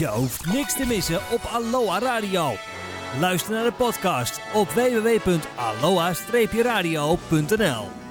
Je hoeft niks te missen op Aloha Radio. Luister naar de podcast op www.aloha-radio.nl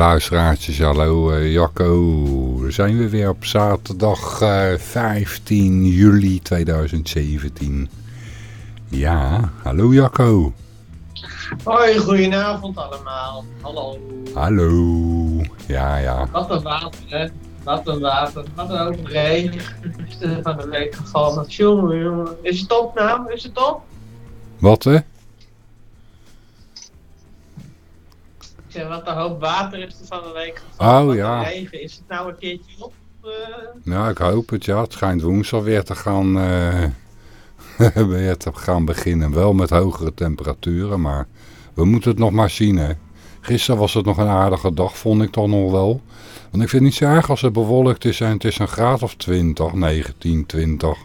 luisteraartjes, hallo uh, Jacco. We zijn we weer op zaterdag uh, 15 juli 2017. Ja, hallo Jacco. Hoi, goedenavond allemaal. Hallo. Hallo. Ja, ja. Wat een water, hè. Wat een water. Wat een hoop regen is van de week gevallen. Jongen, jongen. Is het op nou? Is het op? Wat hè? Ik zeg, wat een hoop water is er van de week gevallen. Oh, ja. regen. Is het nou een keertje op? eh? Nou, ik hoop het, ja. Het schijnt woensdag weer te gaan, eh, weer te gaan beginnen. Wel met hogere temperaturen, maar we moeten het nog maar zien, hè. Gisteren was het nog een aardige dag, vond ik toch nog wel. Want ik vind het niet zo erg als het bewolkt is en het is een graad of 20, 19, 20.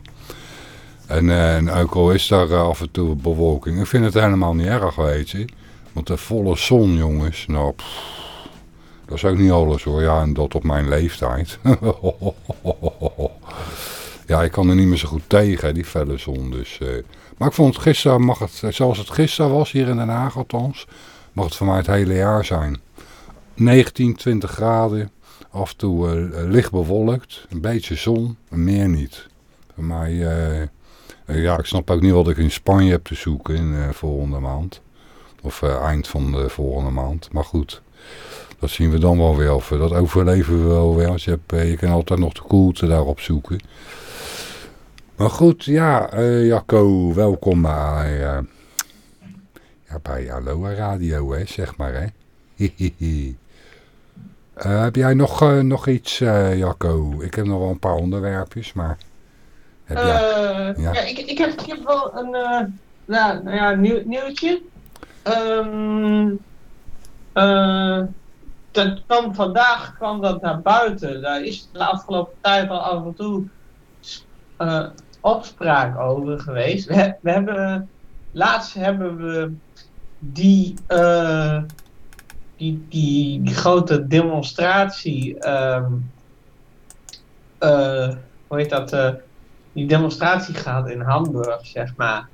En, eh, en ook al is daar af en toe bewolking, ik vind het helemaal niet erg, weet je. Want de volle zon, jongens, nou, dat is ook niet alles hoor. Ja, en dat op mijn leeftijd. ja, ik kan er niet meer zo goed tegen, die felle zon. Dus, eh. Maar ik vond gisteren, mag het, zoals het gisteren was, hier in Den Haag althans, mag het voor mij het hele jaar zijn. 19, 20 graden, af en toe eh, licht bewolkt, een beetje zon, meer niet. Voor mij, eh, eh, ja, ik snap ook niet wat ik in Spanje heb te zoeken in eh, volgende maand. Of eh, eind van de volgende maand. Maar goed, dat zien we dan wel weer. Of dat overleven we wel weer. Je, hebt, eh, je kan altijd nog de koelte daarop zoeken. Maar goed, ja, eh, Jacco, welkom bij, ja, bij Aloha Radio, hè, zeg maar, hè. Eh, heb jij nog, nog iets, Jacco? Ik heb nog wel een paar onderwerpjes, maar... Heb jij... Ja. ja. ik, ik, heb, ik heb wel een nou, nou ja, nieuw, nieuwtje. Ehm eh, dat kwam vandaag kwam dat naar buiten. Daar is de afgelopen tijd al af en toe eh, opspraak over geweest. We, we hebben, laatst hebben we die, eh, die, die, die grote demonstratie. ehm, eh, hoe heet dat? die demonstratie gehad in Hamburg, zeg maar.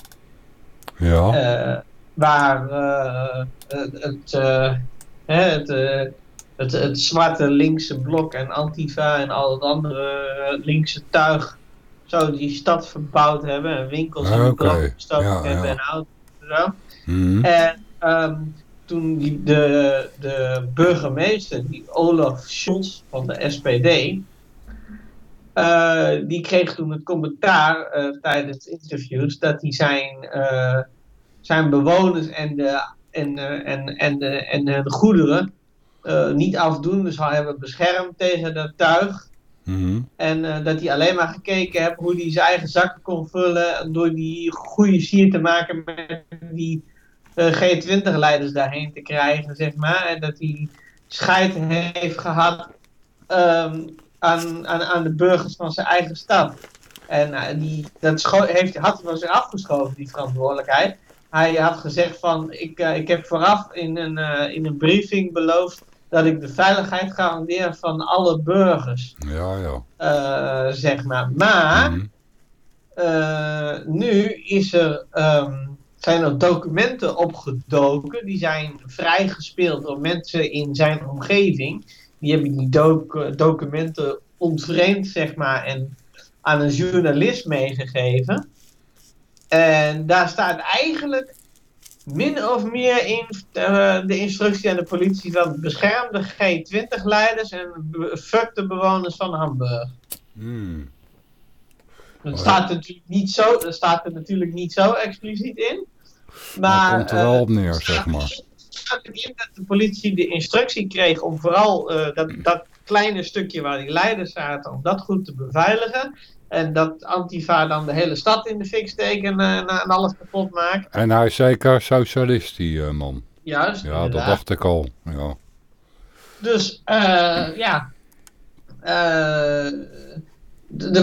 ja, waar eh, het, het, eh, het, eh, het, het zwarte linkse blok en Antifa en al het andere linkse tuig zo die stad verbouwd hebben en winkels in Ah, de brand gestoken Ja, hebben ja. en auto's en zo. Mhm. En ehm, toen die, de, de burgemeester, die Olaf Scholz van de SPD, die kreeg toen het commentaar eh, tijdens interviews dat hij zijn, zijn bewoners en de, en, eh, en, en de, en de goederen eh, niet afdoende zou hebben beschermd tegen dat tuig. Mhm. En eh, dat hij alleen maar gekeken heeft hoe hij zijn eigen zakken kon vullen. Door die goede sier te maken met die eh, G20-leiders daarheen te krijgen, zeg maar. En dat hij scheid heeft gehad ehm, aan, aan, aan de burgers van zijn eigen stad. En die, dat heeft, had hij van zich afgeschoven, die verantwoordelijkheid. Hij had gezegd van, ik, eh, ik heb vooraf in een, eh, in een briefing beloofd dat ik de veiligheid garandeer van alle burgers, Ja, ja. eh, zeg maar. Maar Mhm. nu is er, ehm, zijn er documenten opgedoken, die zijn vrijgespeeld door mensen in zijn omgeving. Die hebben die doc- documenten ontvreemd, zeg maar, en aan een journalist meegegeven. En daar staat eigenlijk min of meer in eh, de instructie aan de politie van bescherm de G20-leiders en fuck de bewoners van Hamburg. Hmm. Dat Oh, staat, er natuurlijk niet zo, dat staat er natuurlijk niet zo expliciet in. Maar het komt er wel eh, op neer, het zeg maar. staat erin dat de politie de instructie kreeg om vooral eh, dat, dat kleine stukje waar die leiders zaten, om dat goed te beveiligen. En dat Antifa dan de hele stad in de fik steekt en, eh, en alles kapot maakt. En hij is zeker socialist, die eh, man. Juist, Ja, dat dacht ik al. Ja. Dus eh, ja, er,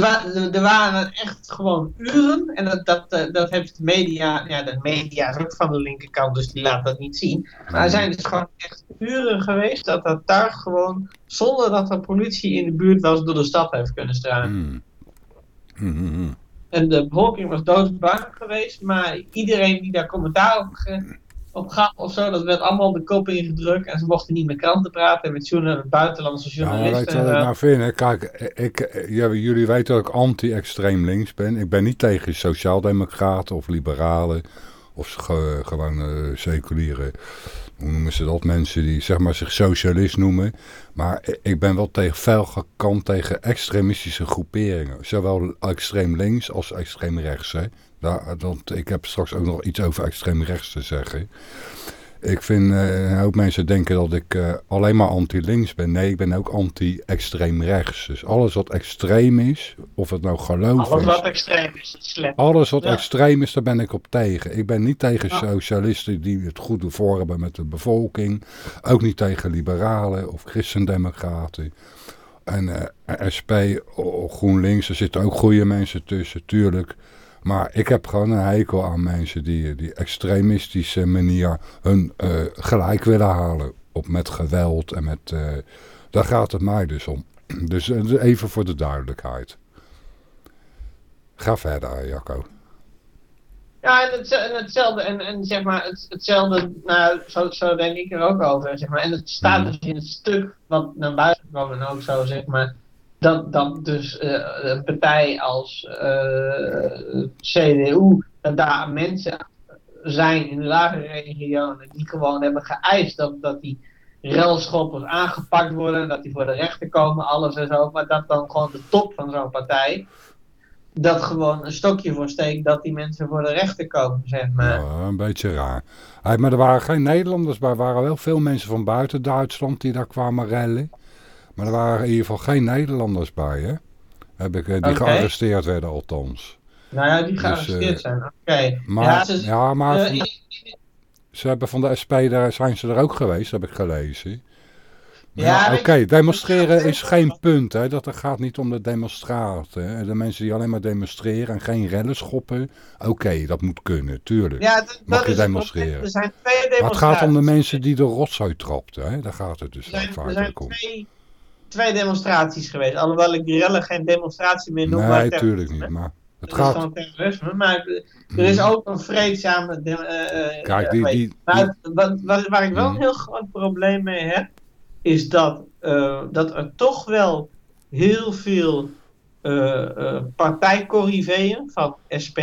wa- waren echt gewoon uren. En dat, dat, dat heeft de media. Ja, de media is ook van de linkerkant, dus die laat dat niet zien. Maar er zijn dus gewoon echt uren geweest dat dat tuig gewoon. zonder dat er politie in de buurt was, door de stad heeft kunnen struinen. Hmm. Hmm. En de bevolking was doodsbang geweest, maar iedereen die daar commentaar op, ge- op gaf of zo, dat werd allemaal de kop ingedrukt. En ze mochten niet met kranten praten, met, journal- buitenlandse Ja, maar journalisten. weet je wat ik en, nou vind? Kijk, ik, ja, jullie weten dat ik anti-extreem links ben. Ik ben niet tegen sociaaldemocraten of liberalen of ge- gewoon eh, seculiere, hoe noemen ze dat, mensen die zeg maar zich socialist noemen. Maar ik ben wel tegen fel gekant tegen extremistische groeperingen. Zowel extreem links als extreem rechts. Hè. Daar, dat, ik heb straks ook nog iets over extreem rechts te zeggen. Ik vind, eh, een hoop mensen denken dat ik eh, alleen maar anti-links ben. Nee, ik ben ook anti-extreem rechts. Dus alles wat extreem is, of het nou geloof Alles is, wat extreem is, is slecht. alles wat Ja. extreem is, daar ben ik op tegen. Ik ben niet tegen Ja. socialisten die het goede voor hebben met de bevolking. Ook niet tegen liberalen of christendemocraten. En eh, SP of GroenLinks, er zitten ook goede mensen tussen, tuurlijk. Maar ik heb gewoon een hekel aan mensen die, die extremistische manier hun eh, gelijk willen halen. Op met geweld en met... eh, daar gaat het mij dus om. Dus eh, even voor de duidelijkheid. Ga verder, Jacco. Ja, en, het, en hetzelfde, en, en zeg maar, het, hetzelfde, nou, zo, zo denk ik er ook over, zeg maar. En het staat Mhm. dus in het stuk wat naar buiten kwam en ook zo, zeg maar, dat, dat dus eh, een partij als eh, CDU, dat daar mensen zijn in de lagere regionen die gewoon hebben geëist dat, dat die relschoppers aangepakt worden, dat die voor de rechter komen, alles en zo, maar dat dan gewoon de top van zo'n partij dat gewoon een stokje voor steekt dat die mensen voor de rechter komen, zeg maar. Ja, een beetje raar. Hey, maar er waren geen Nederlanders bij. Er waren wel veel mensen van buiten Duitsland die daar kwamen rellen. Maar er waren in ieder geval geen Nederlanders bij, hè? Heb ik, eh, die gearresteerd werden althans. Nou ja, die Dus, gearresteerd eh, zijn, oké. Maar, ja, maar eh, van- ze hebben van de SP, daar zijn ze er ook geweest, heb ik gelezen. Maar Ja, oké, demonstreren is geen punt, hè. Dat gaat niet om de demonstraten. hè. De mensen die alleen maar demonstreren en geen rellen schoppen. Oké, dat moet kunnen, tuurlijk. ja, dat, Mag dat je demonstreren? Er zijn twee maar het gaat om de mensen die de rotzooi trapten, hè. Daar gaat het dus Er zijn, er zijn om. twee, twee demonstraties geweest. Alhoewel ik rellen geen demonstratie meer noem. maar Nee, terrorisme. tuurlijk niet. Maar het Dat is gaat... gewoon terrorisme. Maar er is ook een vreedzame... eh, Kijk, die... die, die- Maar wat, wat, waar ik wel een Hmm. heel groot probleem mee heb, is dat, eh, dat er toch wel heel veel partijcorriveeën van SP,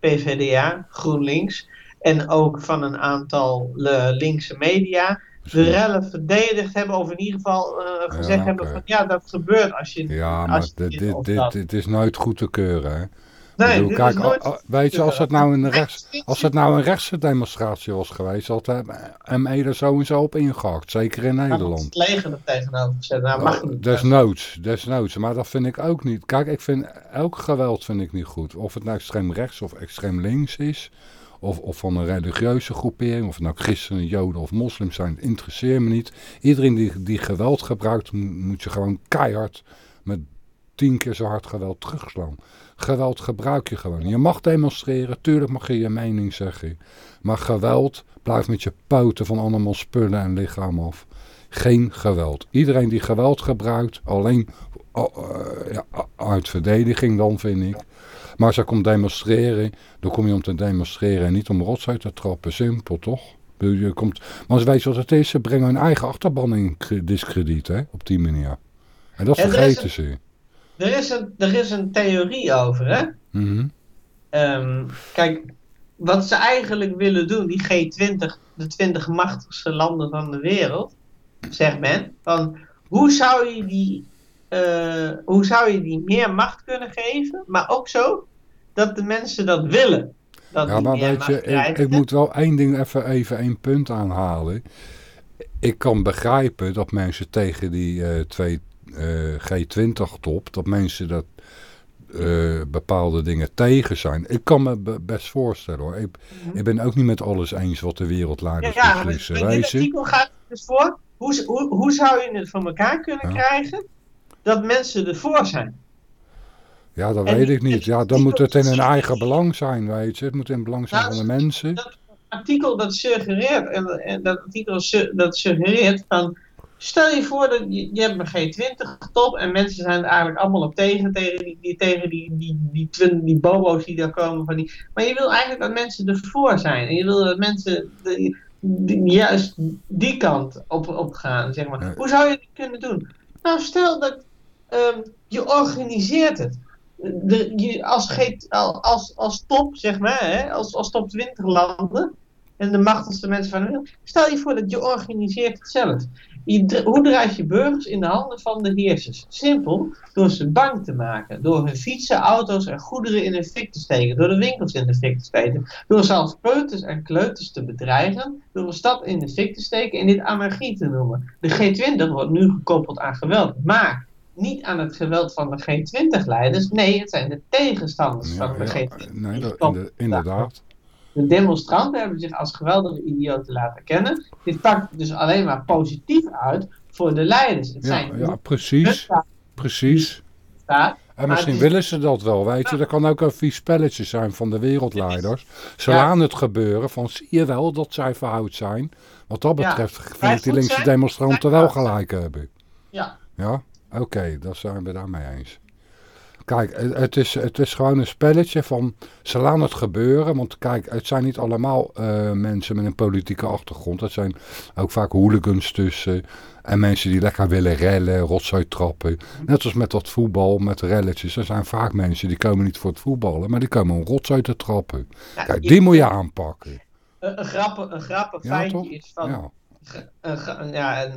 PVDA, GroenLinks en ook van een aantal linkse media de rellen verdedigd hebben, of in ieder geval eh, gezegd Ja, hebben van ja, dat gebeurt als je. Ja, als maar je dit, dit is nooit goed te keuren, hè? Nee, Ik bedoel, dit kijk, is nooit. al- al- weet je, als het nou een rechts, als het nou een rechtse demonstratie was geweest, had de ME er sowieso op ingehakt. Zeker in moet Nederland. het leger er tegenover gezet. Nou, mag Oh, niet. desnoods, desnoods. Maar dat vind ik ook niet. Kijk, ik vind elk geweld vind ik niet goed. Of het nou extreem rechts of extreem links is. Of, of van een religieuze groepering. Of nou christenen, joden of moslims zijn. Interesseert me niet. Iedereen die, die geweld gebruikt, mo- moet je gewoon keihard met tien keer zo hard geweld terugslaan. Geweld gebruik je gewoon. Je mag demonstreren, tuurlijk mag je je mening zeggen. Maar geweld, blijf met je poten van allemaal spullen en lichaam af. Geen geweld. Iedereen die geweld gebruikt, alleen oh, eh, ja, uit verdediging dan vind ik. Maar als je komt demonstreren, dan kom je om te demonstreren en niet om rotzooi te trappen. Simpel toch? Je komt, maar weet je wat het is? Ze brengen hun eigen achterban in cre- discrediet hè, op die manier. En dat En er is vergeten een- ze. Er, is een, er is een theorie over, hè? Mhm. Ehm, kijk, wat ze eigenlijk willen doen, die G20, de 20 machtigste landen van de wereld, zegt men, van hoe zou je die, eh, hoe zou je die meer macht kunnen geven, maar ook zo dat de mensen dat willen. Dat Ja, maar weet je, ik, ik moet wel één ding even, even één punt aanhalen. Ik kan begrijpen dat mensen tegen die eh, twee eh, G20-top, dat mensen dat bepaalde dingen tegen zijn. Ik kan me be- best voorstellen hoor. Ik, ik ben ook niet met alles eens wat de wereldleiders Ja, maar beslissen. in dit artikel gaat het dus voor, hoe, hoe, hoe zou je het voor elkaar kunnen Ja. krijgen dat mensen ervoor zijn? Ja, dat En weet ik niet. Ja, dan moet het in hun eigen belang zijn, weet je. Het moet in het belang zijn van de mensen. dat artikel dat suggereert, en, en dat artikel su- dat suggereert van, stel je voor dat je, je hebt een G20-top en mensen zijn er eigenlijk allemaal op tegen, tegen die, die, tegen die, die, die, die bobo's die daar komen. Van die, maar je wil eigenlijk dat mensen ervoor zijn en je wil dat mensen de, juist die kant op, op gaan, zeg maar. Hoe zou je dat kunnen doen? Nou, stel dat ehm, je organiseert het. De, je, als, als, als top, zeg maar, hè, als, als top 20 landen en de machtigste mensen van de wereld, stel je voor dat je organiseert het zelf. Hoe draai je burgers in de handen van de heersers? Simpel, door ze bang te maken. Door hun fietsen, auto's en goederen in de fik te steken. Door de winkels in de fik te steken. Door zelfs peuters en kleuters te bedreigen. Door een stad in de fik te steken en dit anarchie te noemen. De G20 wordt nu gekoppeld aan geweld. Maar niet aan het geweld van de G20-leiders. Nee, het zijn de tegenstanders Ja, van de ja, G20. nee, dat, inderdaad. De demonstranten hebben zich als geweldige idioten laten kennen. Dit pakt dus alleen maar positief uit voor de leiders. Het Ja, zijn ja, precies. Precies. staat. En misschien is- willen ze dat wel, weet je. Dat kan ook een vies spelletje zijn van de wereldleiders. Ze Ja. laten het gebeuren van, zie je wel dat zij verhoud zijn. Wat dat betreft vind ik die linkse demonstranten wel gelijk hebben. Ja. Ja? Oké, dat zijn we daarmee eens. Kijk, het- is, het is gewoon een spelletje van, ze laten het gebeuren. Want kijk, het zijn niet allemaal eh, mensen met een politieke achtergrond. Het zijn ook vaak hooligans tussen. En mensen die lekker willen rellen, rotzooi trappen. Net als met dat voetbal, met relletjes. Er zijn vaak mensen die komen niet voor het voetballen, maar die komen om rotzooi te trappen. Ja, Kijk, die moet je aanpakken. Een, een grappig, een grappig Ja, feitje toch? is van. Ja. een ja,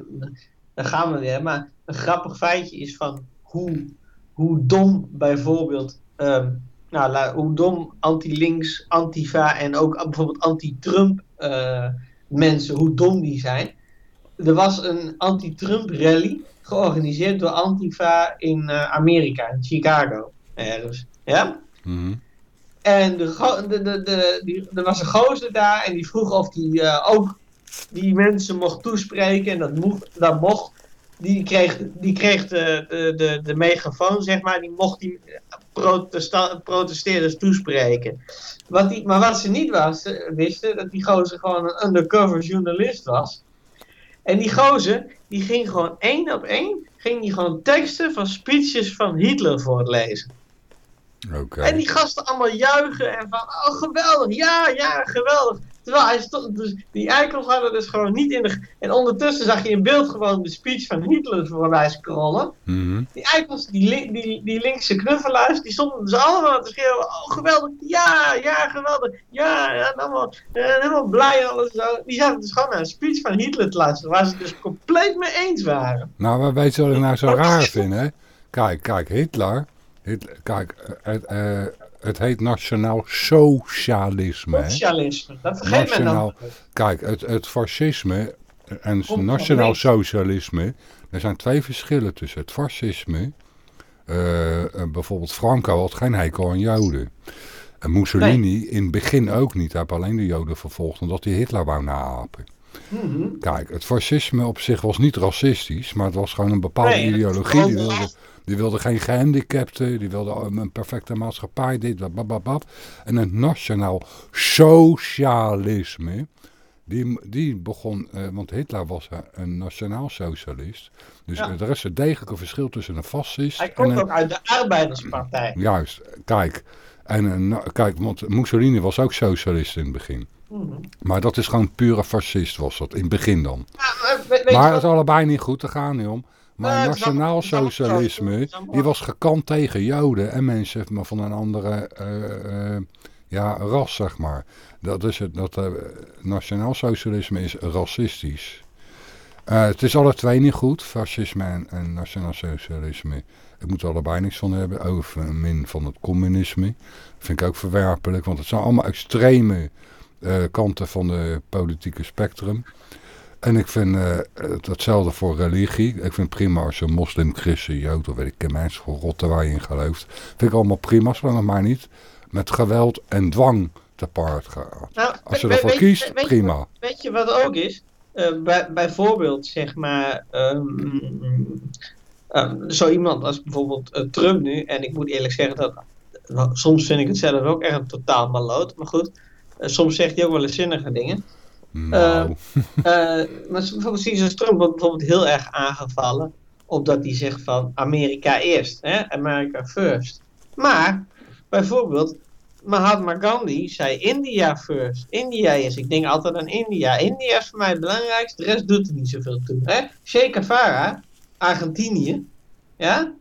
daar gaan we weer. Maar een grappig feitje is van hoe, hoe dom bijvoorbeeld. ehm, nou, hoe dom anti-links, antifa en ook bijvoorbeeld anti-Trump eh, mensen, hoe dom die zijn. Er was een anti-Trump rally georganiseerd door Antifa in eh, Amerika, in Chicago. Ergens. Ja? Mhm. En de, de, de, de, die, er was een gozer daar en die vroeg of hij eh, ook die mensen mocht toespreken. En dat mocht. Dat mocht. Die kreeg, die kreeg de, de, de, megafoon, zeg maar, die mocht die protesteerders toespreken. Wat die, maar wat ze niet eh, wisten, dat die gozer gewoon een undercover journalist was. En die gozer, die ging gewoon één op één, ging die gewoon teksten van speeches van Hitler voorlezen. En die gasten allemaal juichen en van, oh geweldig, ja, ja, geweldig. Terwijl hij stond, dus die eikels hadden dus gewoon niet in de... En ondertussen zag je in beeld gewoon de speech van Hitler voorbij scrollen. Mhm. Die eikels, die, die, die linkse knuffelaars, die stonden dus allemaal te schreeuwen, oh geweldig, ja, ja, geweldig, ja, ja, en allemaal, en helemaal blij en alles zo. Die zaten dus gewoon naar een speech van Hitler te luisteren, waar ze het dus compleet mee eens waren. Nou, maar weet je wat ik nou zo raar vind, hè? Kijk, kijk, Hitler... Kijk, het, eh, het heet nationaal socialisme, hè? Socialisme, dat vergeet men dan. Kijk, het, het fascisme en nationaal socialisme... Er zijn twee verschillen tussen het fascisme... eh, bijvoorbeeld Franco had geen hekel aan Joden. En Mussolini in het begin ook niet. Hij heeft alleen de Joden vervolgd omdat hij Hitler wou naapen. Mhm. Kijk, het fascisme op zich was niet racistisch, maar het was gewoon een bepaalde Nee, ideologie. Die wilde, die wilde geen gehandicapten, die wilde een perfecte maatschappij, dit, bababab. En het nationaal socialisme, die, die begon, eh, want Hitler was een nationaal socialist. Dus Ja. er is een degelijk verschil tussen een fascist Hij en komt een... ook uit de arbeiderspartij. Juist, kijk. En kijk, want Mussolini was ook socialist in het begin. Mhm. Maar dat is gewoon pure fascist was dat, in het begin dan. Ja, maar het is allebei niet goed, daar gaat niet om. Maar Nee, het is nationaal allemaal- het is allemaal socialisme, zo. Het is allemaal- die was gekant tegen Joden en mensen maar van een andere eh, eh, ja, ras, zeg maar. Dat is het, dat nationaal socialisme is racistisch. Het is alle twee niet goed, fascisme en, en nationaal socialisme. Ik moet er allebei niks van hebben, over min van het communisme. vind ik ook verwerpelijk, want het zijn allemaal extreme eh, kanten van de politieke spectrum. En ik vind eh, het- hetzelfde voor religie. Ik vind het prima als je moslim, christen, jood of weet ik mensen voor rotte waar je in gelooft. Vind ik allemaal prima, zolang het maar niet met geweld en dwang te paard gaat. Nou, Als je we- ervoor kiest, weet- prima. Weet je wat ook is? Eh, bij, bijvoorbeeld, zeg maar, ehm, zo iemand als bijvoorbeeld Trump nu, en ik moet eerlijk zeggen dat, nou, soms vind ik het zelf ook echt een totaal maloot, maar goed, soms zegt hij ook wel eens zinnige dingen. Nou, Eh, maar zo- bijvoorbeeld zoals Trump wordt bijvoorbeeld heel erg aangevallen, opdat hij zegt van Amerika eerst, hè? America first. Maar, bijvoorbeeld, Mahatma Gandhi zei India first. India is, ik denk altijd aan India. India is voor mij het belangrijkste, de rest doet er niet zoveel toe. Hè? Che Guevara, Argentinië, ja?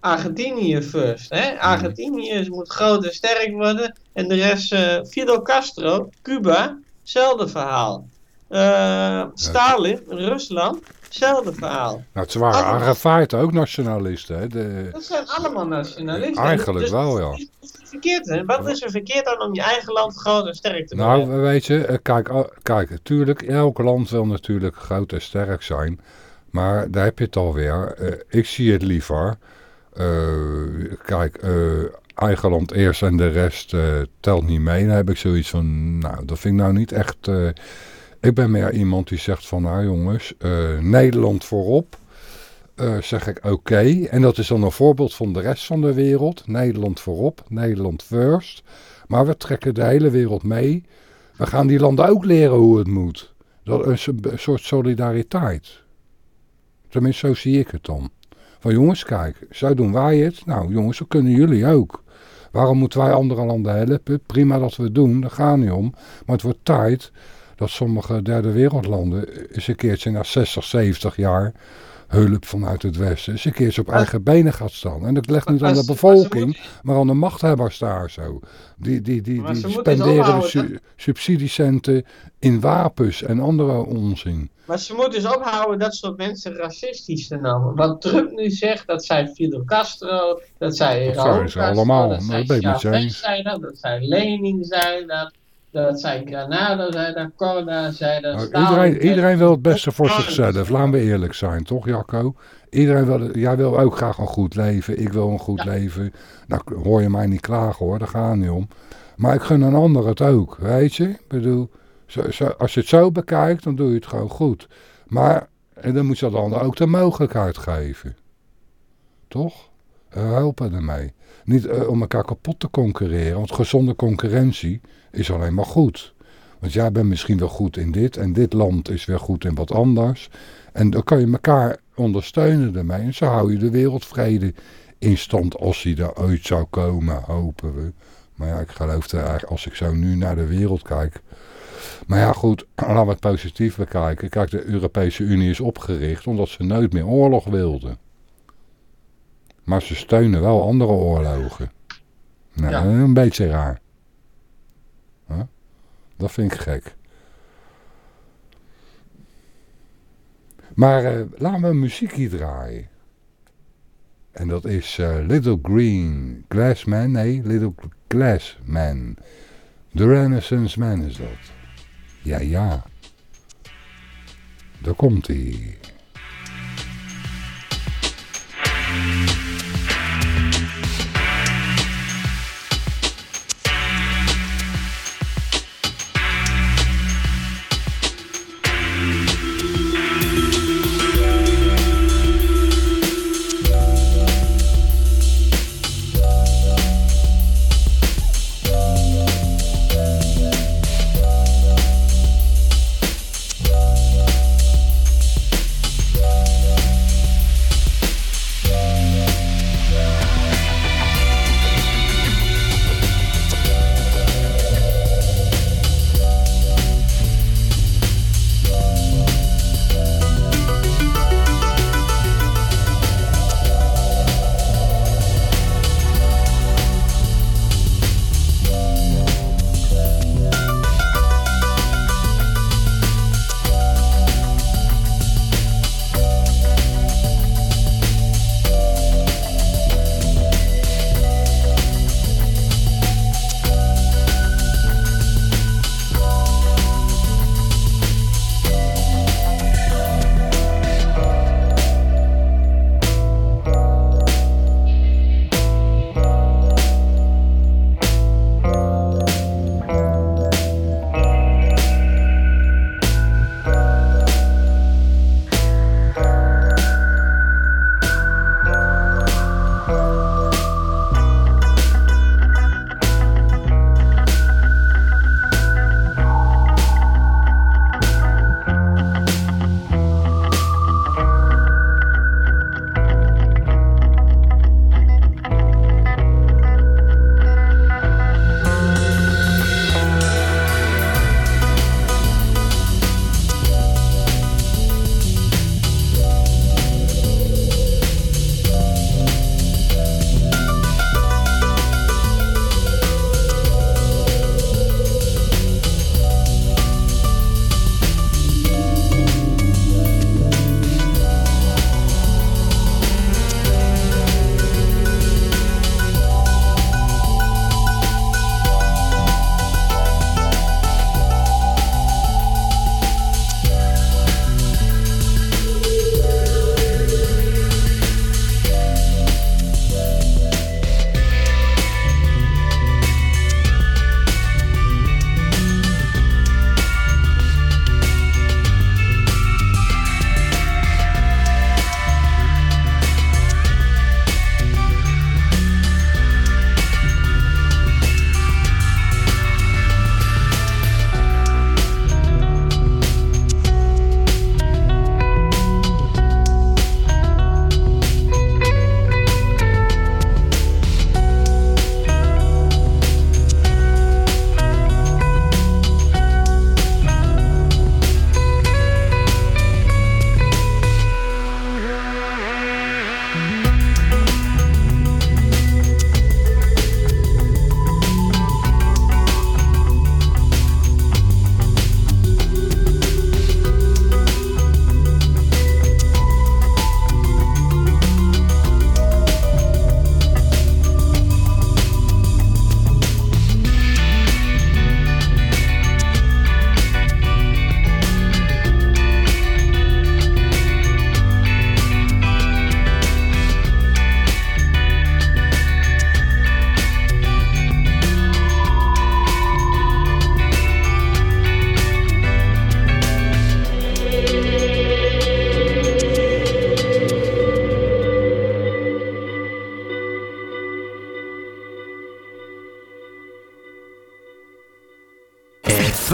Argentinië first. Hè? Argentinië moet groot en sterk worden. En de rest, eh, Fidel Castro, Cuba, hetzelfde verhaal. Eh, Stalin, Rusland, hetzelfde verhaal. nou, het waren allemaal- aangevaard ook nationalisten. Hè? De, Dat zijn allemaal nationalisten. Eigenlijk Dus wel, ja. Wat is er verkeerd, hè? Wat is er verkeerd aan om je eigen land groot en sterk te Nou, maken? weet je, eh, kijk, kijk, natuurlijk, elk land wil natuurlijk groot en sterk zijn. Maar daar heb je het alweer. Ik zie het liever. kijk, eigen land eerst en de rest eh, telt niet mee. Dan heb ik zoiets van, nou, dat vind ik nou niet echt... eh, ik ben meer iemand die zegt van, nou jongens, eh, Nederland voorop. zeg ik oké. En dat is dan een voorbeeld van de rest van de wereld. Nederland voorop, Nederland first. Maar we trekken de hele wereld mee. We gaan die landen ook leren hoe het moet. Dat is een soort solidariteit. Tenminste, zo zie ik het dan. Van jongens, kijk, zo doen wij het. Nou jongens, zo kunnen jullie ook. Waarom moeten wij andere landen helpen? Prima dat we het doen, daar gaat niet om. Maar het wordt tijd dat sommige derde wereldlanden eens een keertje na 60, 70 jaar hulp vanuit het Westen eens een keertje op eigen benen gaat staan. En dat ligt niet aan de ze- ze bevolking, maar aan de machthebbers daar zo. Die, die, die, die ze spenderen su- subsidiecenten in wapens en andere onzin. Maar ze moeten dus ophouden dat soort mensen racistisch te noemen. Wat Trump nu zegt, dat zei Fidel Castro, dat zijn ze Castro, allemaal, dat je Chavez zei dat, dat zei Lenin zei dat, dat zei Granado zei dat, Corda zei dat, Nou, iedereen, iedereen wil het beste voor zichzelf, laten we eerlijk zijn, toch Jacco? Iedereen wil, jij wil ook graag een goed leven, ik wil een goed Ja. leven. Nou hoor je mij niet klagen hoor, daar gaat niet om. Maar ik gun een ander het ook, weet je? Ik bedoel, zo, zo- als je het zo bekijkt, dan doe je het gewoon goed. Maar en dan moet je dat ander ook de mogelijkheid geven. Toch? Eh, helpen ermee. Niet eh, om elkaar kapot te concurreren, want gezonde concurrentie is alleen maar goed. Want jij bent misschien wel goed in dit en dit land is weer goed in wat anders. En dan kan je elkaar ondersteunen ermee en zo hou je de wereldvrede in stand als hij er ooit zou komen, hopen we. Maar ja, ik geloof er eigenlijk, als ik zo nu naar de wereld kijk... Maar ja, goed, laten we het positief bekijken. Kijk, de Europese Unie is opgericht omdat ze nooit meer oorlog wilden. Maar ze steunen wel andere oorlogen. Nou, Ja. een beetje raar. Dat vind ik gek. Maar eh, laten we een muziekje draaien. En dat is eh, Little Green Glass Man. Nee, Little Glass Man. The Renaissance Man is dat. Ja, ja. Daar komt hij.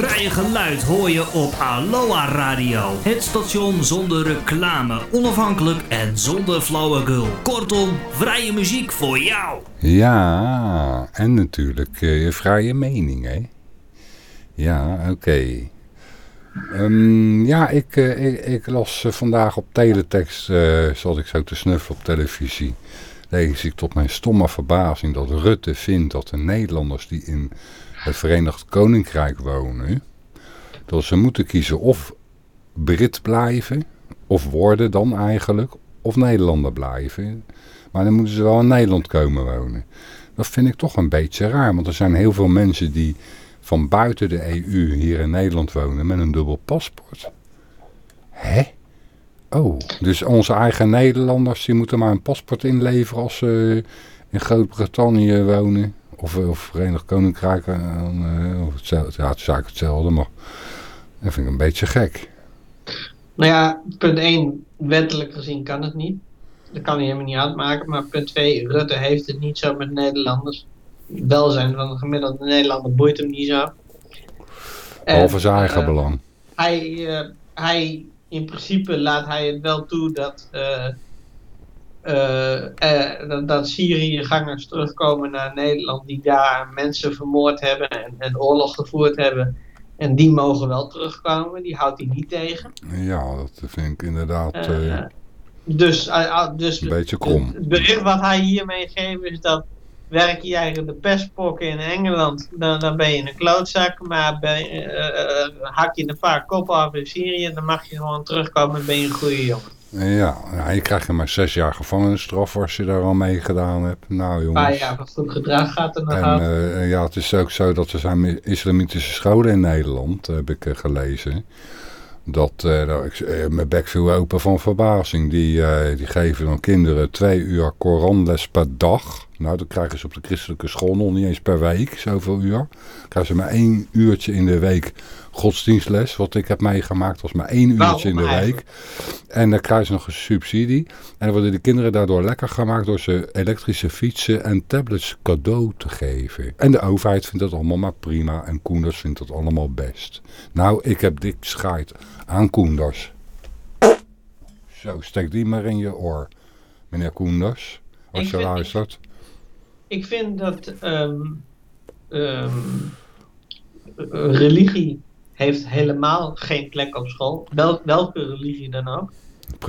Geluid hoor je op Aloha Radio. Het station zonder reclame, onafhankelijk en zonder flauwekul. Kortom, vrije muziek voor jou. Ja, en natuurlijk uh, je vrije mening, hè? Ja, oké. Um, ja, ik, uh, ik, ik, las uh, vandaag op teletext, zat ik zo te snuffelen op televisie, lees ik tot mijn stomme verbazing dat Rutte vindt dat de Nederlanders die in het Verenigd Koninkrijk wonen, dat ze moeten kiezen of Brit blijven, of worden dan eigenlijk, of Nederlander blijven. Maar dan moeten ze wel in Nederland komen wonen. Dat vind ik toch een beetje raar, want er zijn heel veel mensen die van buiten de EU hier in Nederland wonen met een dubbel paspoort. Hè? Oh, dus onze eigen Nederlanders die moeten maar een paspoort inleveren als ze in Groot-Brittannië wonen. Of, of Verenigd Koninkrijk. Uh, of hetzelfde, ja, het is eigenlijk hetzelfde, maar dat vind ik een beetje gek. Nou ja, punt 1, wettelijk gezien kan het niet. Dat kan hij helemaal niet uitmaken. Maar punt 2, Rutte heeft het niet zo met Nederlanders. Welzijn van de gemiddelde Nederlander boeit hem niet zo. Behalve zijn eigen uh, belang. Hij, uh, hij, in principe laat hij het wel toe dat, uh, dat, dat Syrië-gangers terugkomen naar Nederland die daar mensen vermoord hebben en, en oorlog gevoerd hebben. En die mogen wel terugkomen, die houdt hij niet tegen. Ja, dat vind ik inderdaad dus, dus een beetje krom. Het bericht wat hij hiermee geeft is dat werk jij de pestpokken in Engeland, dan, dan ben je een klootzak. Maar ben, hak je een paar koppen af in Syrië, dan mag je gewoon terugkomen en ben je een goede jongen. Ja, ja, je krijgt maar zes jaar gevangenisstraf als je daar al mee gedaan hebt. Nou jongens. Ah ja, wat goed gedrag gaat er nog en, uh, ja, het is ook zo dat er zijn islamitische scholen in Nederland, heb ik uh, gelezen. Dat, uh, nou, ik, mijn bek viel open van verbazing. Die, die geven dan kinderen twee uur Koranles per dag. Nou, dat krijgen ze op de christelijke school nog niet eens per week, zoveel uur. Dan krijgen ze maar één uurtje in de week godsdienstles. Wat ik heb meegemaakt was maar één uurtje in de week. En dan krijgen ze nog een subsidie. En dan worden de kinderen daardoor lekker gemaakt door ze elektrische fietsen en tablets cadeau te geven. En de overheid vindt dat allemaal maar prima. En Koenders vindt dat allemaal best. Nou, ik heb dik scheid aan Koenders. Zo, steek die maar in je oor, meneer Koenders. Als Ik je vind- luistert. Ik vind dat ehm, ehm, religie heeft helemaal geen plek op school. Wel, welke religie dan ook.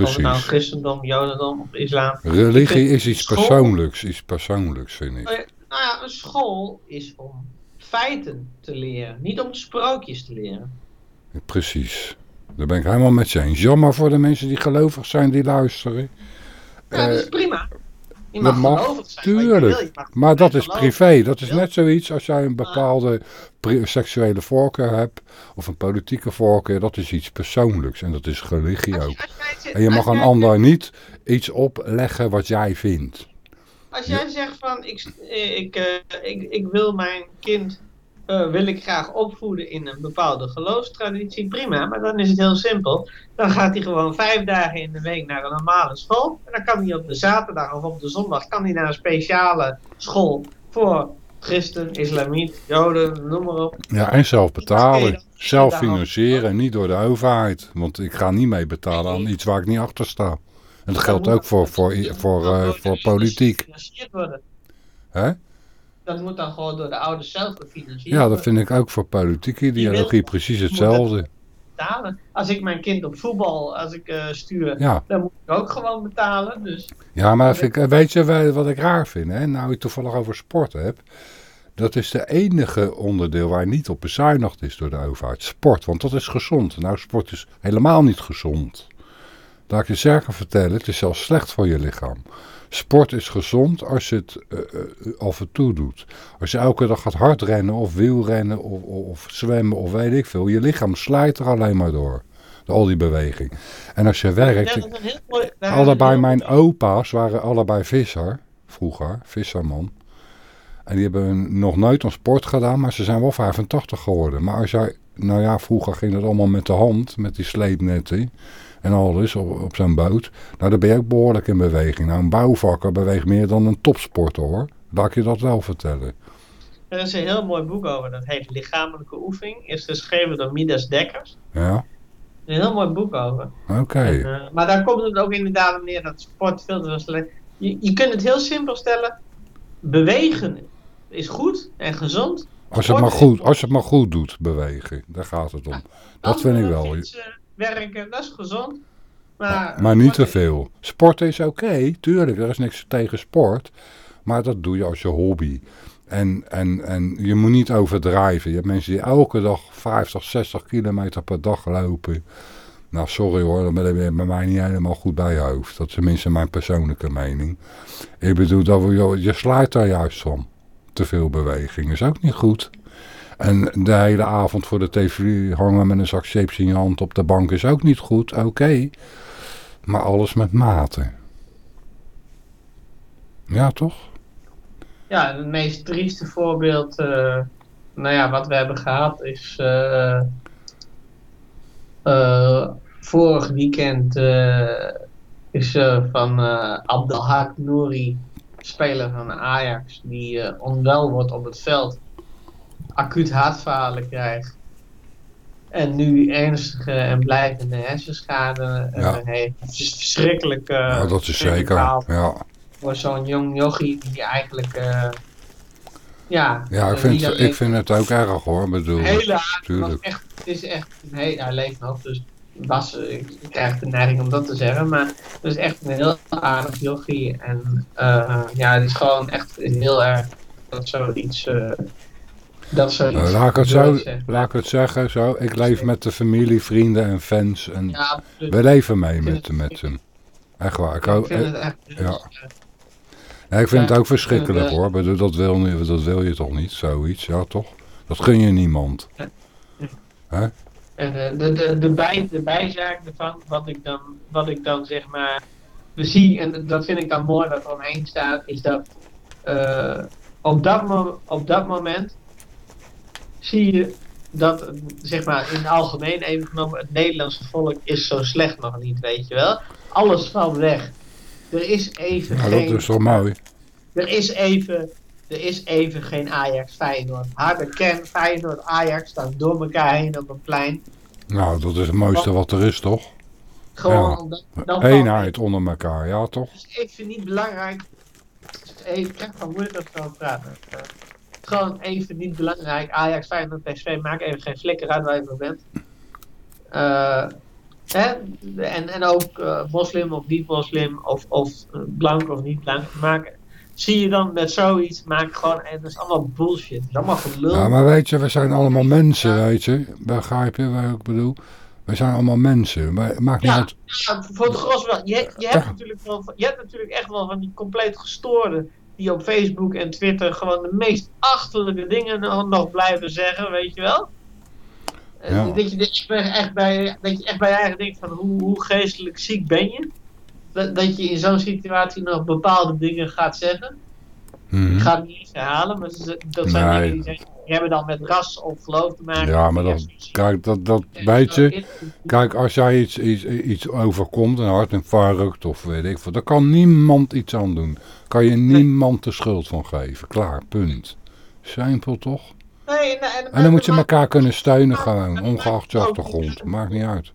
Of nou Precies. christendom, jodendom of islam. Religie is iets school- persoonlijks. Iets persoonlijks, vind ik. Eh, Nou ja, een school is om feiten te leren, niet om sprookjes te leren. Precies. Daar ben ik helemaal met je eens. Jammer voor de mensen die gelovig zijn die luisteren. Ja, dat is Eh, prima. Je dat mag mag, gelovig zijn, tuurlijk. mag Maar dat is privé. Dat is net zoiets als jij een bepaalde pri- seksuele voorkeur hebt. Of een politieke voorkeur. Dat is iets persoonlijks. En dat is religie ook. En je mag een jij- ander niet iets opleggen wat jij vindt. Als jij zegt van ik, ik, eh, ik, ik wil mijn kind eh, wil ik graag opvoeden in een bepaalde geloofstraditie, prima, maar dan is het heel simpel. Dan gaat hij gewoon vijf dagen in de week naar een normale school. En dan kan hij op de zaterdag of op de zondag kan hij naar een speciale school voor christen, islamiet, joden, noem maar op. Ja, en zelf betalen. Zelf financieren, niet door de overheid. Want ik ga niet mee betalen aan iets waar ik niet achter sta. En dat geldt ook voor, voor, voor, moet voor politiek. worden. Hè? Dat moet dan gewoon door de ouders zelf gefinancierd Ja, dat worden. vind ik ook voor politieke ideologie precies hetzelfde. betalen. Als ik mijn kind op voetbal als ik, eh, stuur, Ja, dan moet ik ook gewoon betalen. Dus ja maar ik, weet je wat ik raar vind? Hè? Nou, ik toevallig over sport heb. Dat is de enige onderdeel waar niet op bezuinigd is door de overheid. Sport, want dat is gezond. Nou, sport is helemaal niet gezond. Laat ik je zeker vertellen, het is zelfs slecht voor je lichaam. Sport is gezond als je het eh, af en toe doet. Als je elke dag gaat hardrennen of wielrennen of, of, of zwemmen of weet ik veel. Je lichaam slijt er alleen maar door. Al die beweging. En als je werkt... dat heel mooi- Allebei mijn opa's waren allebei visser. Vroeger, visserman. En die hebben nog nooit een sport gedaan, maar ze zijn wel 85 geworden. Maar als jij, nou ja, vroeger ging het allemaal met de hand, met die sleepnetten en alles op, op zo'n boot. Nou, dan ben je ook behoorlijk in beweging. Nou, een bouwvakker beweegt meer dan een topsporter hoor. Laat ik je dat wel vertellen. Er is een heel mooi boek over, dat heet Lichamelijke Oefening. Is geschreven door Midas Dekkers. Ja, Een heel mooi boek over. oké. Eh, maar daar komt het ook inderdaad op neer dat sport veel te. Je, je kunt het heel simpel stellen. Bewegen is goed en gezond. Als het, maar goed, als het maar goed doet, bewegen. Daar gaat het om. Dat vind ik wel. Werken, dat is gezond. Maar, Maar niet te veel. Sport is oké, tuurlijk. Er is niks tegen sport. Maar dat doe je als je hobby. En, en, en je moet niet overdrijven. Je hebt mensen die elke dag 50, 60 kilometer per dag lopen. Nou, sorry hoor, dan ben je bij mij niet helemaal goed bij je hoofd. Dat is tenminste mijn persoonlijke mening. Ik bedoel, dat je, je sluit daar juist van. Te veel beweging is ook niet goed. En de hele avond voor de tv hangen met een zak chips in je hand op de bank is ook niet goed. Oké. Maar alles met mate. Ja, toch? Ja, het meest trieste voorbeeld, eh, nou ja, wat we hebben gehad is eh, eh, vorig weekend is van Abdelhak Nouri, speler van Ajax, die eh, onwel wordt op het veld, acuut hartfalen krijgt en nu ernstige en blijvende hersenschade eh, Ja. heeft. Het is verschrikkelijk. eh, ja, dat is zeker. Ja, voor zo'n jong jochie die eigenlijk, ja... ja ik, vind, ik vind het ook erg hoor. Bedoel, Een hele was echt, het is echt, nee, hij leeft nog, dus was, ik, ik krijg de neiging om dat te zeggen, maar het is echt een heel aardig jochie en eh, ja, het is gewoon echt heel erg dat zoiets, eh dat zoiets eh, laat, ik het zo, laat ik het zeggen zo. Ik leef met de familie, vrienden en fans. En Ja, we leven mee met, het- met hem. Echt waar. Ik, vind eh, het echt, ja. eh, ik vind ja, het ook verschrikkelijk eh, hoor. Dat wil, dat wil je toch niet, zoiets. Ja, toch? Dat gun je niemand. En eh, de, de, de, bij, de bijzaak ervan, wat ik, dan, wat ik dan zeg maar zie, en dat vind ik dan mooi dat er omheen staat, is dat eh, op, dat op dat moment zie je dat, zeg maar, in het algemeen even genomen, het Nederlandse volk is zo slecht nog niet, weet je wel. Alles valt weg. Er is even Ja, dat geen... is toch mooi? Er is even, er is even geen Ajax Feyenoord. Harde kern Feyenoord Ajax staan door elkaar heen op een plein. Nou, dat is het mooiste wat er is, toch? Gewoon Ja. dan Eenheid onder elkaar, ja toch? Is even niet belangrijk. Even, ik krijg van moeilijk dat ik praten. Eh, het is gewoon even niet belangrijk. Ajax Feyenoord PSV maakt even geen flikker uit waar je voor bent. Eh, hè? En, en ook eh, moslim of niet moslim of, of blank of niet blank maken. Zie je dan met zoiets, maak gewoon, en dat is allemaal bullshit. Dat is allemaal gelul. Ja, maar weet je, we zijn allemaal mensen, weet je. Begrijp je wat ik bedoel? We zijn allemaal mensen. Maar het maakt niet Ja. uit. Ja, voor het gros wel. Je, je, hebt Ja. natuurlijk wel, je hebt natuurlijk echt wel van die compleet gestoorden die op Facebook en Twitter gewoon de meest achterlijke dingen nog, nog blijven zeggen, weet je wel? Ja. Dat, je, dat, je echt bij, dat je echt bij je eigen denkt van hoe, hoe geestelijk ziek ben je? Dat, dat je in zo'n situatie nog bepaalde dingen gaat zeggen. Mhm. Ik ga het niet eens herhalen, maar ze- dat zijn Nee. dingen die, zijn, hebben dan met ras of geloof te maken. Ja, maar dat, kijk, dat, dat, weet je, kijk, als jij iets, iets, iets overkomt, een hartinfarct of weet ik veel, daar kan niemand iets aan doen. Kan je niemand de schuld van geven. Klaar, punt. Simpel toch? Nee, en, En dan moet je elkaar kunnen steunen gewoon, ongeacht je achtergrond. Maakt niet uit.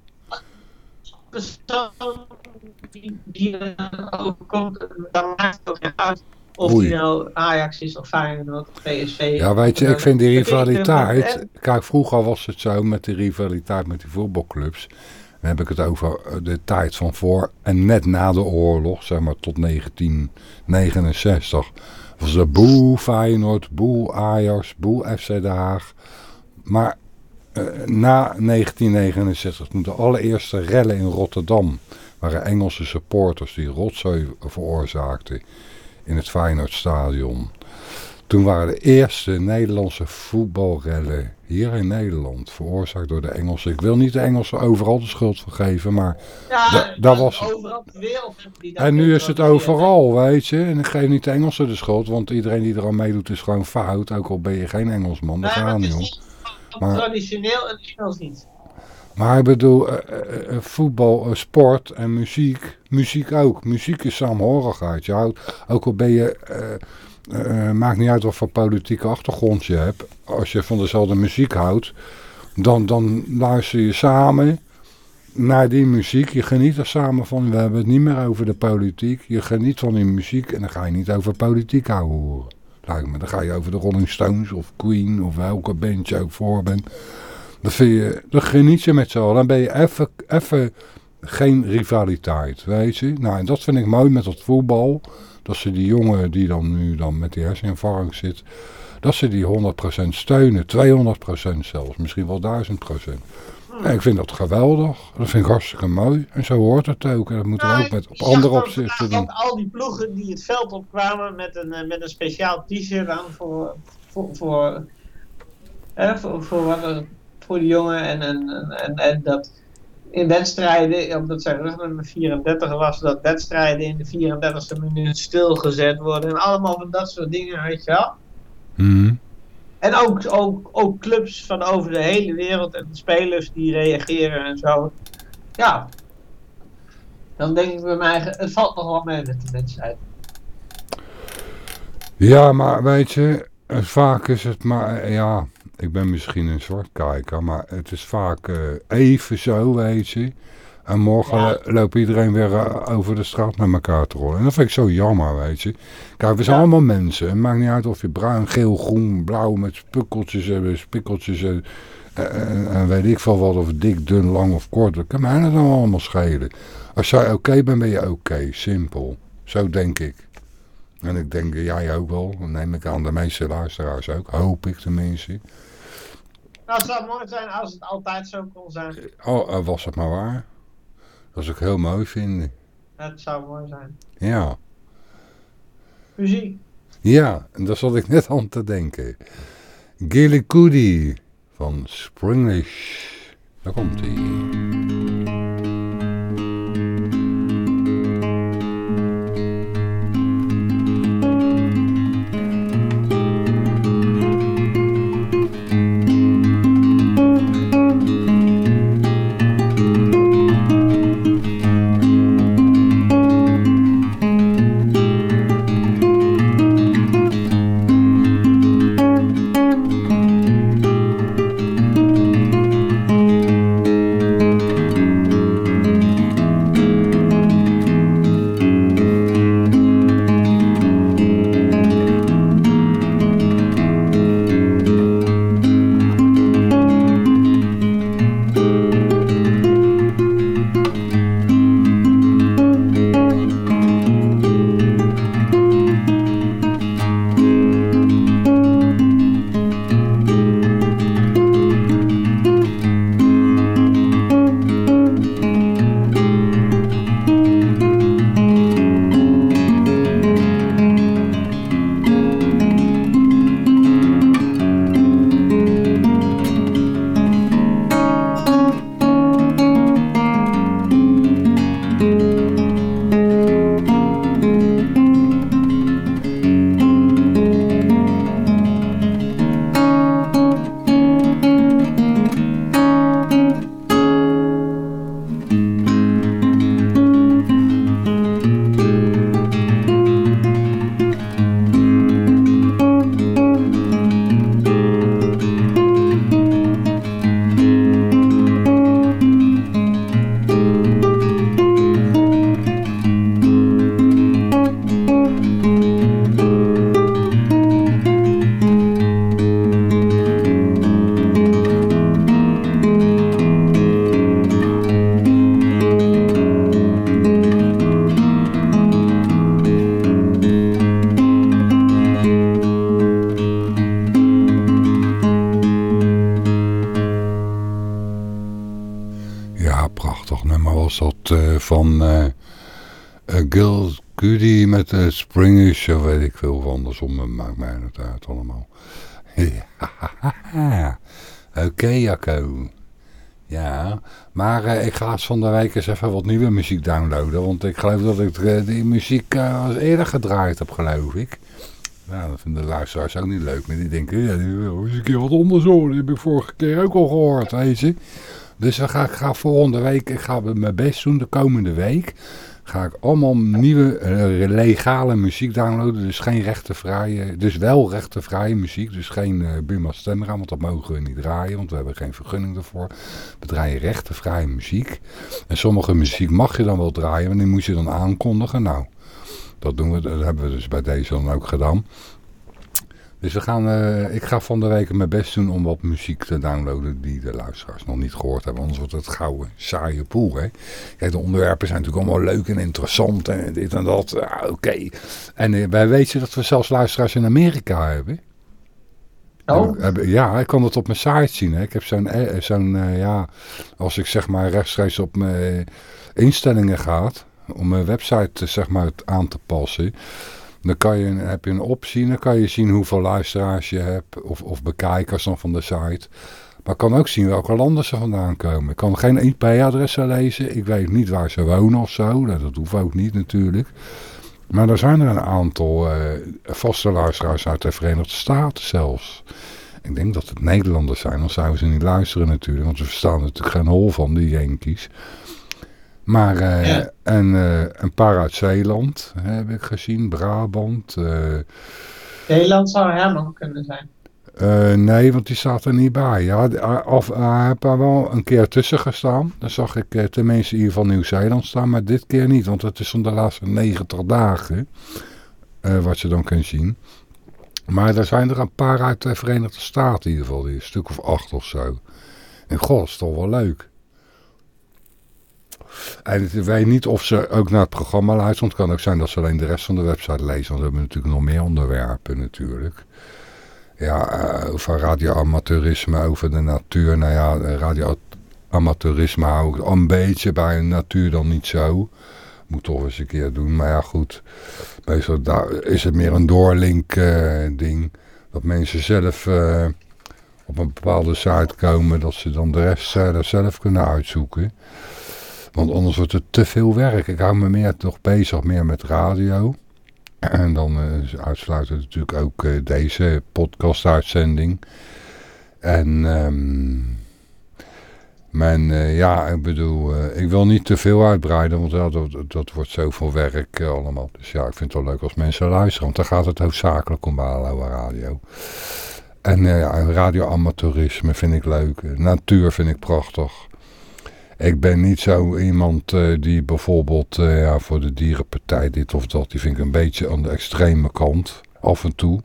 Die, die er ook komt, dan maakt het ook niet uit of Oei. die nou Ajax is of Feyenoord of PSV. Ja, weet je, ik vind die rivaliteit... eh, Kijk, vroeger was het zo met die rivaliteit met die voetbalclubs. Dan heb ik het over eh, de tijd van voor en net na de oorlog, zeg maar tot 1969. Was er boe Feyenoord, boe Ajax, boe FC Den Haag. Maar eh, na 1969, toen de allereerste rellen in Rotterdam... waren Engelse supporters die rotzooi veroorzaakten in het Feyenoordstadion... Toen waren de eerste Nederlandse voetbalrellen hier in Nederland veroorzaakt door de Engelsen. Ik wil niet de Engelsen overal de schuld van geven, maar... Ja, Da- daar dat was- overal wereld die En nu is het overal, weet je. En ik geef niet de Engelsen de schuld, want iedereen die er aan meedoet is gewoon fout. Ook al ben je geen Engelsman, dat Nee, het niet om. Maar- traditioneel en Engels niet. Maar ik bedoel, eh, eh, eh, voetbal, sport en muziek. Muziek ook. Muziek is saamhorigheid. Je houdt, ook al ben je, maakt niet uit wat voor politieke achtergrond je hebt. Als je van dezelfde muziek houdt, dan, dan luister je samen naar die muziek. Je geniet er samen van. We hebben het niet meer over de politiek. Je geniet van die muziek en dan ga je niet over politiek houden Lijkt me. Dan ga je over de Rolling Stones of Queen of welke band je ook voor bent. Dan, vind je, dan geniet je met z'n allen. Dan ben je even, even geen rivaliteit, weet je. Nou, en dat vind ik mooi met het voetbal. Dat ze die jongen die dan nu dan met die herseninfarct zit... dat ze die 100% steunen. 200% zelfs. Misschien wel 1000%. En ik vind dat geweldig. Dat vind ik hartstikke mooi. En zo hoort het ook. En dat moet er ook met op andere opzichten doen. al die ploegen die het veld opkwamen met een, eh, met een speciaal t-shirt aan voor, voor, voor, hè, voor, voor, voor de jongen. En, en, en, en dat in wedstrijden, omdat zijn rug 34 was, dat wedstrijden in de 34e minuut stilgezet worden. En allemaal van dat soort dingen, weet je wel. Mm. En ook, ook, ook clubs van over de hele wereld en spelers die reageren en zo. Ja. Dan denk ik bij mij, het valt nog wel mee met de wedstrijd. Ja, maar weet je, vaak is het maar, ja, ik ben misschien een zwartkijker, maar het is vaak uh, even zo, weet je. En morgen ja. loopt iedereen weer uh, over de straat naar elkaar te rollen. En dat vind ik zo jammer, weet je. Kijk, we zijn allemaal mensen. Het maakt niet uit of je bruin, geel, groen, blauw met spukkeltjes en spikkeltjes en, en, en, weet ik veel wat. Of dik, dun, lang of kort. Dat kan mij dat allemaal schelen. Als jij oké bent, ben je oké. Simpel. Zo denk ik. En ik denk, jij ook wel. Dan neem ik aan de meeste luisteraars ook. Hoop ik tenminste. Nou, het zou mooi zijn als het altijd zo kon zijn. Oh, was het maar waar. Dat zou ik heel mooi vinden. Het zou mooi zijn. Ja. Muziek. Ja, en daar zat ik net aan te denken. Gilly Goody van Springlish. Daar komt hij. Met uh, Springish, of weet ik veel van, andersom, maakt mij het allemaal. ja, oké okay, Jacco. Ja, maar ik ga eens van de week eens even wat nieuwe muziek downloaden, want ik geloof dat ik uh, die muziek uh, eerder gedraaid heb, geloof ik. Nou, dat vinden de luisteraars ook niet leuk, maar die denken, ja, die wil eens een keer wat anders die heb ik vorige keer ook al gehoord, weet je. Dus ik ga, ik ga volgende week, ik ga mijn best doen de komende week ga ik allemaal nieuwe eh, legale muziek downloaden. Dus geen rechtenvrije, dus wel rechtenvrije muziek. Dus geen uh, Buma Stemra, want dat mogen we niet draaien, want we hebben geen vergunning ervoor. We draaien rechtenvrije muziek. En sommige muziek mag je dan wel draaien, maar die moet je dan aankondigen. Nou, dat doen we, dat hebben we dus bij deze dan ook gedaan. Dus we gaan, uh, ik ga van de week mijn best doen om wat muziek te downloaden die de luisteraars nog niet gehoord hebben. Anders wordt het gouden saaie poel. Hè? Kijk, de onderwerpen zijn natuurlijk allemaal leuk en interessant en dit en dat. Oké. En uh, wij weten dat we zelfs luisteraars in Amerika hebben. Oh. Ja, ik kan het op mijn site zien. Hè. Ik heb zo'n, zo'n ja, als ik zeg maar rechtstreeks op mijn instellingen ga, om mijn website zeg maar aan te passen dan kan je, heb je een optie, dan kan je zien hoeveel luisteraars je hebt of, of bekijkers dan van de site. Maar ik kan ook zien welke landen ze vandaan komen. Ik kan geen IP-adressen lezen, ik weet niet waar ze wonen of zo. Dat hoeft ook niet natuurlijk. Maar er zijn er een aantal uh, vaste luisteraars uit de Verenigde Staten zelfs. Ik denk dat het Nederlanders zijn, dan zouden ze niet luisteren natuurlijk. Want ze verstaan natuurlijk geen hol van, die Yankees. Maar uh, ja. en, uh, een paar uit Zeeland heb ik gezien, Brabant. Uh, Zeeland zou Herman kunnen zijn. nee, want die staat er niet bij. Ja, of hij heeft er wel een keer tussen gestaan. Dan zag ik tenminste in ieder geval Nieuw-Zeeland staan, maar dit keer niet. Want het is van de laatste 90 dagen wat je dan kunt zien. Maar er zijn er een paar uit de Verenigde Staten in ieder geval, een stuk of acht of zo. En god, is toch wel leuk. En weet niet of ze ook naar het programma luisteren. Het kan ook zijn dat ze alleen de rest van de website lezen. Want we hebben natuurlijk nog meer onderwerpen natuurlijk. Ja, uh, over radioamateurisme, over de natuur. Nou ja, radioamateurisme hou een beetje bij de natuur dan niet zo. Moet toch eens een keer doen. Maar ja, goed. Daar is het meer een doorlink uh, ding. Dat mensen zelf uh, op een bepaalde site komen. Dat ze dan de rest zelf kunnen uitzoeken. Want anders wordt het te veel werk. Ik hou me meer toch bezig meer met radio. En dan uh, uitsluiten natuurlijk ook uh, deze podcast-uitzending. En um, mijn, uh, ja, ik bedoel, ik wil niet te veel uitbreiden, want dat, dat wordt zoveel werk allemaal. Dus ja, ik vind het wel leuk als mensen luisteren, want dan gaat het hoofdzakelijk om Balo Radio. En ja, radioamateurisme vind ik leuk, natuur vind ik prachtig. Ik ben niet zo iemand uh, die bijvoorbeeld uh, ja, voor de dierenpartij dit of dat. Die vind ik een beetje aan de extreme kant. Af en toe.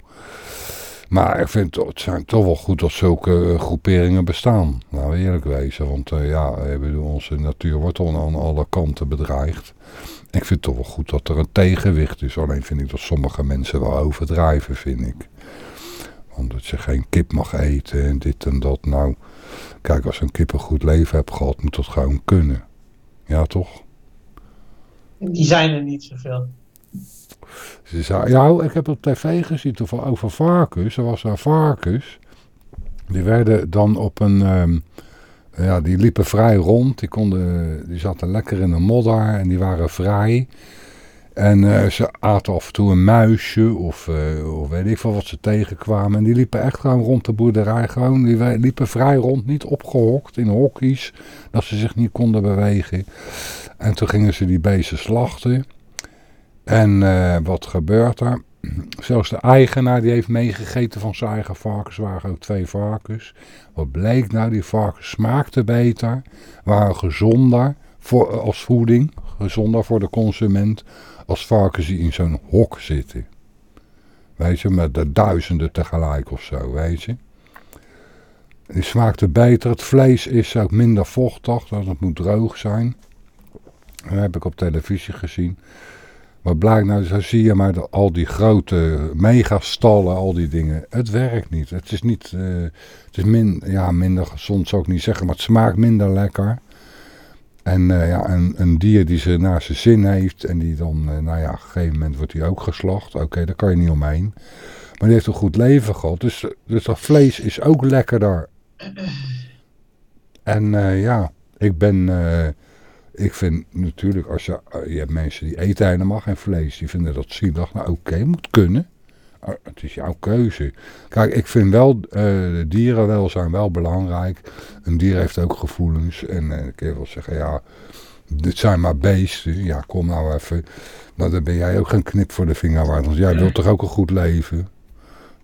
Maar ik vind het zijn toch wel goed dat zulke uh, groeperingen bestaan. Nou, eerlijk wezen. Want ja, bedoel, onze natuur wordt al aan alle kanten bedreigd. Ik vind het toch wel goed dat er een tegenwicht is. Alleen vind ik dat sommige mensen wel overdrijven, vind ik. Want dat je geen kip mag eten en dit en dat. Nou, Kijk, als een kip een goed leven hebt gehad, moet dat gewoon kunnen. Ja, toch? Die zijn er niet zoveel. Ze zei, ja, ik heb op tv gezien over varkens. Er was een varkens. Die werden dan op een... Um, ja, die liepen vrij rond. Die, konden, die zaten lekker in de modder en die waren vrij. En uh, ze aten af en toe een muisje of, uh, of weet ik veel wat ze tegenkwamen. En die liepen echt gewoon rond de boerderij. Gewoon, die liepen vrij rond, niet opgehokt in hokjes. Dat ze zich niet konden bewegen. En toen gingen ze die beesten slachten. En uh, wat gebeurt er? Zelfs de eigenaar die heeft meegegeten van zijn eigen varkens. Waren ook twee varkens. Wat bleek nou? Die varkens smaakten beter. Waren gezonder voor, als voeding. Gezonder voor de consument als varkens die in zo'n hok zitten. Weet je, met de duizenden tegelijk of zo, weet je. Die smaakte beter. Het vlees is ook minder vochtig, dat het moet droog zijn. Dat heb ik op televisie gezien. Maar blijkt nou, zo zie je maar al die grote megastallen, al die dingen. Het werkt niet. Het is niet, uh, het is min, ja, minder gezond zou ik niet zeggen, maar het smaakt minder lekker. En uh, ja, een, een, dier die ze naar zijn zin heeft en die dan, uh, nou ja, op een gegeven moment wordt hij ook geslacht. Oké, okay, daar kan je niet omheen. Maar die heeft een goed leven gehad. Dus, dus dat vlees is ook lekkerder. En uh, ja, ik ben, ik vind natuurlijk, als je, je hebt mensen die eten helemaal geen vlees. Die vinden dat zielig. Nou oké, okay, moet kunnen. Ah, het is jouw keuze. Kijk, ik vind wel uh, dierenwelzijn wel belangrijk. Een dier heeft ook gevoelens. En uh, ik kan wel zeggen, ja, dit zijn maar beesten. Ja, kom nou even. Nou, dan ben jij ook geen knip voor de vinger waard. Want jij wilt toch ook een goed leven?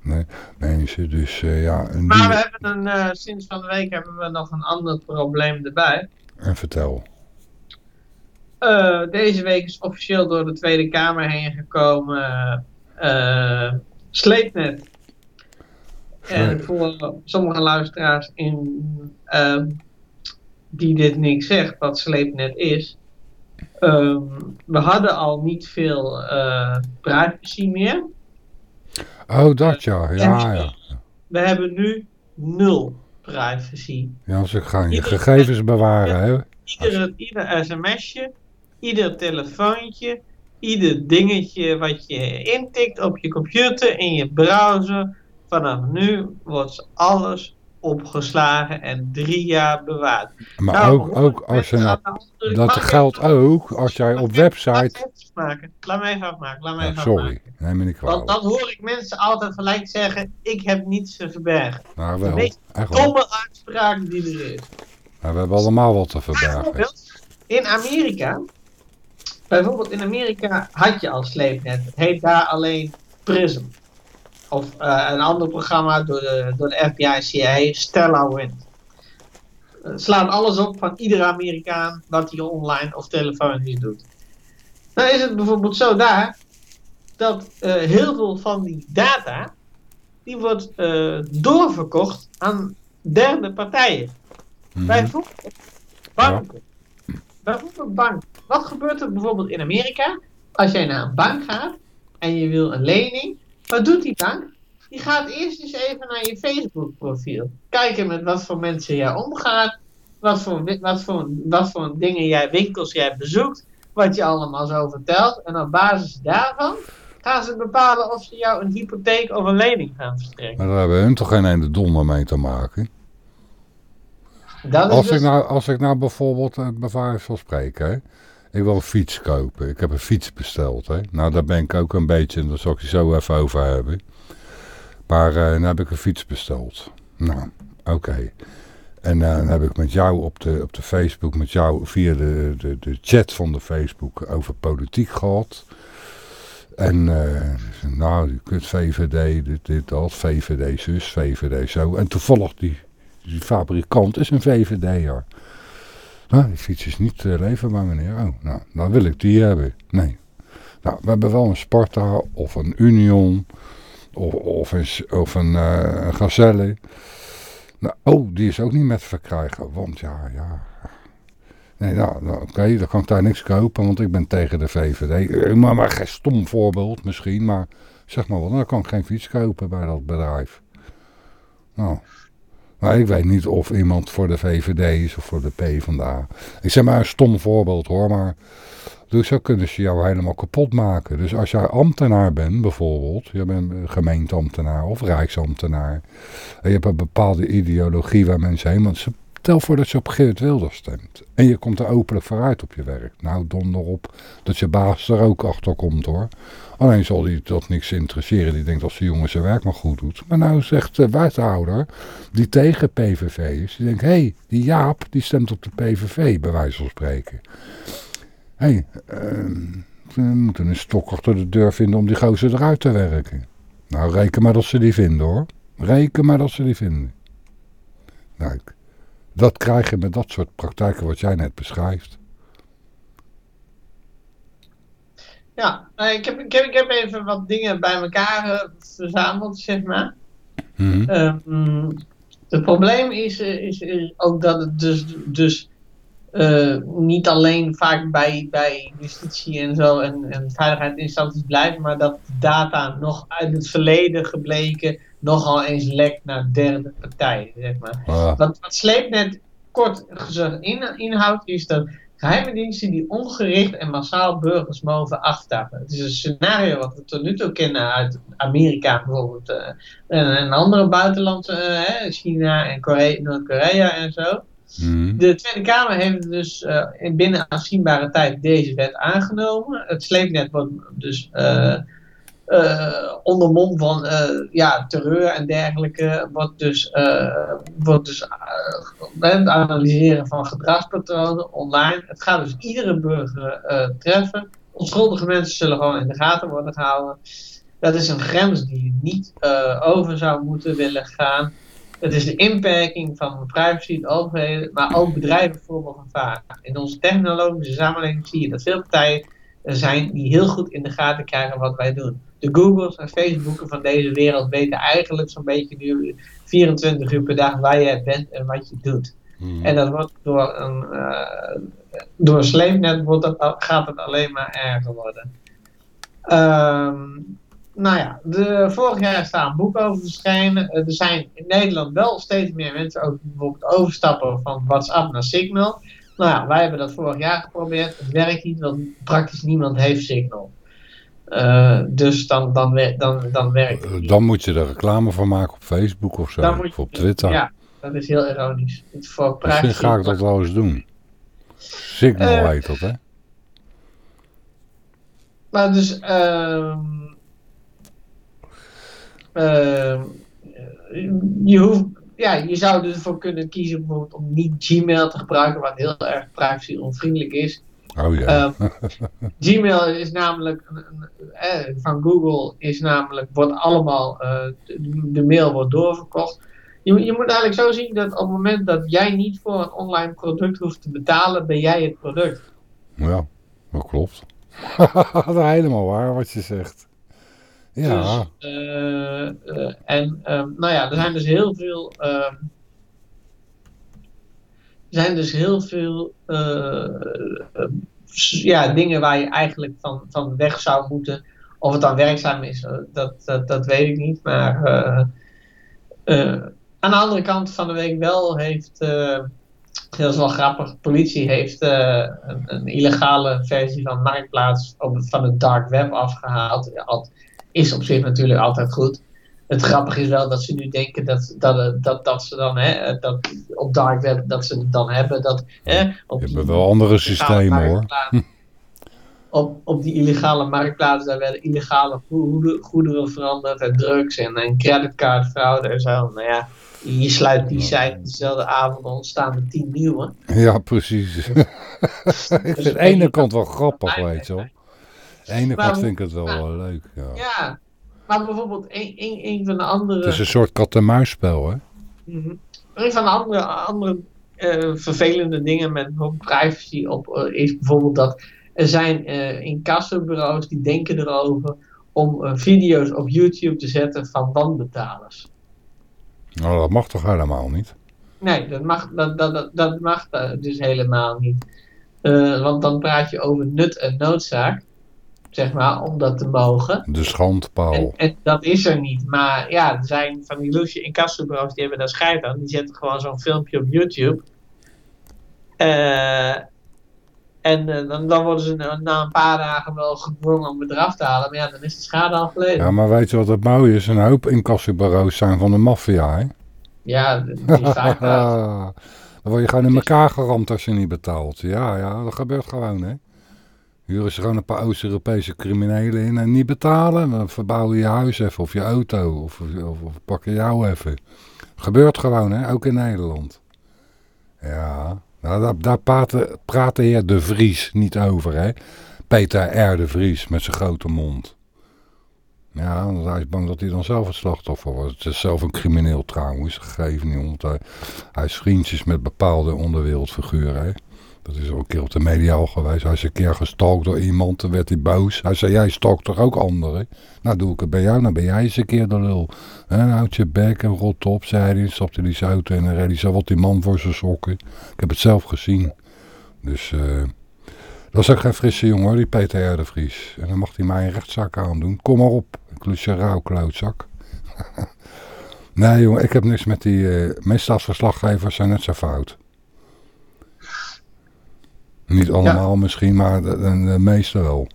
Nee, mensen, dus uh, ja. Een maar we hebben een, sinds van de week hebben we nog een ander probleem erbij. En vertel. Deze week is officieel door de Tweede Kamer heen gekomen Sleepnet. En voor sommige luisteraars in, ehm, die dit niks zegt, wat Sleepnet is. Um, we hadden al niet veel privacy meer. Oh, dat ja. Ja, ja. We hebben nu nul privacy. Ja, ze gaan je gegevens bewaren, hè? Ieder, ieder sms'je, ieder telefoontje, ieder dingetje wat je intikt op je computer, in je browser. Vanaf nu wordt alles opgeslagen en drie jaar bewaard. Maar nou, ook, ook als je nou, dat geldt ook als jij op website... Laat me even afmaken, laat me even Sorry, neem me niet kwalijk. Want dan hoor ik mensen altijd gelijk zeggen, ik heb niets te verbergen. Nou wel, De domme uitspraak die er is. Nou, we hebben allemaal wat te verbergen. In Amerika, bijvoorbeeld in Amerika had je al sleepnet. Het heet daar alleen Prism of uh, een ander programma door de, door de FBI CIA, Stella Wind. Uh, slaat alles op van iedere Amerikaan wat hij online of telefonisch doet. Dan is het bijvoorbeeld zo daar dat uh, heel veel van die data die wordt doorverkocht aan derde partijen. Mm Bijvoorbeeld banken. Ja. Bijvoorbeeld banken. Wat gebeurt er bijvoorbeeld in Amerika als jij naar een bank gaat en je wil een lening wat doet die bank? Die gaat eerst eens even naar je Facebook profiel. Kijken met wat voor mensen jij omgaat. Wat voor, wat, voor, wat voor dingen jij, winkels jij bezoekt. Wat je allemaal zo vertelt. En op basis daarvan gaan ze bepalen of ze jou een hypotheek of een lening gaan verstrekken. Maar daar hebben hun toch geen ene donder mee te maken? Dat als, dus... ik nou, als ik nou bijvoorbeeld, uh, bij van spreken, hè, ik wil een fiets kopen. Ik heb een fiets besteld. Hè. Nou, daar ben ik ook een beetje, daar zal ik je zo even over hebben. Maar dan heb ik een fiets besteld. Nou, oké. En uh, dan heb ik met jou op de, op de Facebook, met jou via de, de, de chat van de Facebook over politiek gehad. En uh, nou, je kunt VVD, dit, dit, dat, VVD zus, VVD zo. En toevallig die, die fabrikant is een VVD'er. Nou, die fiets is niet uh, leverbaar meneer. Oh, nou, dan wil ik die hebben. Nee. Nou, we hebben wel een Sparta of een Union of, of een, of een uh, gazelle. Nou, oh, die is ook niet met verkrijgen. Want ja, ja. Nee, nou, nou oké, dan kan ik daar niks kopen, want ik ben tegen de VVD. Eh, maar, maar geen stom voorbeeld misschien, maar zeg maar wel, dan kan ik geen fiets kopen bij dat bedrijf. Nou, maar ik weet niet of iemand voor de VVD is of voor de PvdA. Ik zeg maar een stom voorbeeld hoor, maar dus zo kunnen ze jou helemaal kapot maken. Dus als jij ambtenaar bent bijvoorbeeld, je bent gemeenteambtenaar of rijksambtenaar. En je hebt een bepaalde ideologie waar mensen heen, want stel voor dat je op Geert Wilders stemt. En je komt er openlijk vooruit op je werk. Nou, donder op dat je baas er ook achter komt hoor. Alleen zal die dat niks interesseren. Die denkt als de jongen zijn werk maar goed doet. Maar nou zegt de wethouder die tegen PVV is. Die denkt, hé, hey, die Jaap die stemt op de PVV bij wijze van spreken hey, uh, we moeten een stok achter de deur vinden om die gozer eruit te werken. Nou, reken maar dat ze die vinden hoor. Reken maar dat ze die vinden. Nou, dat krijg je met dat soort praktijken wat jij net beschrijft. Ja, nou, ik heb, ik, heb, ik heb even wat dingen bij elkaar uh, verzameld, zeg maar. Mm het probleem is, eh, is, is, ook dat het dus, dus uh, niet alleen vaak bij, bij justitie en zo en, en veiligheidsinstanties blijven, maar dat data nog uit het verleden gebleken nogal eens lekt naar derde partijen. Zeg maar. Ah. Wat, wat Sleepnet kort gezegd in, inhoudt, is dat geheime diensten die ongericht en massaal burgers mogen aftappen. Het is een scenario wat we tot nu toe kennen uit Amerika bijvoorbeeld uh, en, en, andere buitenlanden, uh, China en Noord-Korea en zo. Mhm. De Tweede Kamer heeft dus uh, in binnen afzienbare tijd deze wet aangenomen. Het sleepnet wordt dus uh, onder mom van ja, terreur en dergelijke wordt dus, wordt dus het analyseren van gedragspatronen online. Het gaat dus iedere burger treffen. Onschuldige mensen zullen gewoon in de gaten worden gehouden. Dat is een grens die je niet over zou moeten willen gaan. Het is de inperking van privacy, de overheden, maar ook bedrijven vormen gevaar. In onze technologische samenleving zie je dat veel partijen zijn die heel goed in de gaten krijgen wat wij doen. De Googles en Facebooken van deze wereld weten eigenlijk zo'n beetje nu 24 uur per dag waar je bent en wat je doet. Hmm. En dat wordt door een, uh, door een sleepnet wordt dat, gaat het alleen maar erger worden. Um, nou ja, de, vorig jaar is daar een boek over verschenen. Er zijn in Nederland wel steeds meer mensen ook bijvoorbeeld overstappen van WhatsApp naar Signal. Nou ja, wij hebben dat vorig jaar geprobeerd. Het werkt niet, want praktisch niemand heeft Signal. Uh, dus dan, dan, dan, dan werkt het niet. Dan moet je er reclame van maken op Facebook of zo, of op Twitter. Ja, dat is heel ironisch. Het voor Misschien ga ik dat wel eens doen. Signal uh, heet dat, hè? Maar dus... Uh, je, hoeft, ja, je zou ervoor kunnen kiezen bijvoorbeeld om niet Gmail te gebruiken, wat heel erg privacy onvriendelijk is. Oh ja. Um, Gmail is namelijk, eh, van Google is namelijk, wordt allemaal, uh, de, mail wordt doorverkocht. Je, je, moet eigenlijk zo zien dat op het moment dat jij niet voor een online product hoeft te betalen, ben jij het product. Ja, dat klopt. dat is helemaal waar wat je zegt. Ja. Dus, uh, uh, en um, nou ja, er zijn dus heel veel. Uh, er zijn dus heel veel uh, ja, dingen waar je eigenlijk van, van weg zou moeten. Of het dan werkzaam is, dat, dat, dat weet ik niet. Maar aan de andere kant van de week wel heeft. dat is wel grappig. Politie heeft een, illegale versie van Marktplaats op, van het dark web afgehaald is op zich natuurlijk altijd goed. Het grappige is wel dat ze nu denken dat, dat, dat, dat ze dan, hè, dat op dark web, dat ze het dan hebben. Dat, hè, op hebt wel andere systemen hoor. Op, op die illegale marktplaats, daar werden illegale goederen veranderd en drugs en, en creditcardfraude en zo. Nou ja, je sluit die site dezelfde avond ontstaan er tien nieuwe. Ja, precies. Ik vind de ene kant wel grappig, weet je wel. Ene kant vind ik het wel maar, leuk. Ja. ja. maar bijvoorbeeld een, een, een van de andere... Het is een soort kat-en-muisspel, hè? Mm Een van de andere, andere uh, vervelende dingen met privacy op, uh, is bijvoorbeeld dat er zijn uh, incassobureaus die denken erover om video's op YouTube te zetten van wanbetalers. Nou, dat mag toch helemaal niet? Nee, dat mag, dat, dat, dat, dat mag dus helemaal niet. want dan praat je over nut en noodzaak zeg maar, om dat te mogen. De schandpaal. En, en, dat is er niet. Maar ja, er zijn van die loesje incassobureaus die hebben daar scheid aan. Die zetten gewoon zo'n filmpje op YouTube. Uh, en uh, dan, dan, worden ze na, een paar dagen wel gedwongen om het eraf te halen. Maar ja, dan is de schade al geleden. Ja, maar weet je wat het mooie is? Een hoop incassobureaus zijn van de maffia, hè? Ja, die Dan word je gewoon in elkaar geramd als je niet betaalt. Ja, ja, dat gebeurt gewoon, hè? Huren ze gewoon een paar Oost-Europese criminelen in en niet betalen. Dan verbouwen je huis even of je auto of, of, pakken jou even. Gebeurt gewoon, hè? ook in Nederland. Ja, nou, daar, praten, praat de heer De Vries niet over. Hè? Peter R. De Vries met zijn grote mond. Ja, want hij is bang dat hij dan zelf het slachtoffer wordt. Het is zelf een crimineel trouwens, gegeven niet. Want hij, hij is vriendjes met bepaalde onderwereldfiguren. Hè? Dat is ook een keer op de media al geweest. Hij is een keer gestalkt door iemand, dan werd hij boos. Hij zei, jij stalkt toch ook anderen? Nou, doe ik het bij jou, dan ben jij eens een keer de lul. En houd je bek en rot op, zei hij. Stapte zijn auto en dan reed hij wat die man voor zijn sokken. Ik heb het zelf gezien. Dus, uh, dat is ook geen frisse jongen hoor, die Peter R. de Vries. En dan mag hij mij een rechtszaak aandoen. Kom maar op, ik lus je rauw, klootzak. nee jongen, ik heb niks met die... Uh, misdaadverslaggevers zijn net zo fout. Niet allemaal misschien, maar de, de, meeste wel.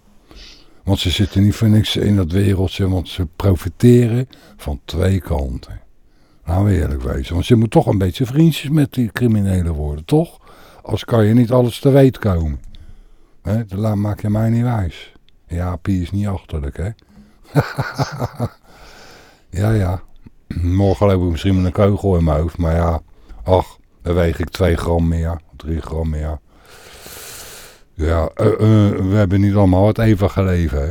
Want ze zitten niet voor niks in dat wereldje, want ze profiteren van twee kanten. Nou, we eerlijk wezen. Want je moet toch een beetje vriendjes met die criminelen worden, toch? Als kan je niet alles te weten komen. He, dan maak je mij niet wijs. Ja, Pie is niet achterlijk, hè? ja, ja. Morgen loop ik misschien met een kogel in mijn hoofd. Maar ja, ach, dan weeg ik 2 gram meer. 3 gram meer. Ja, uh, uh, we hebben niet allemaal het even geleven, hè.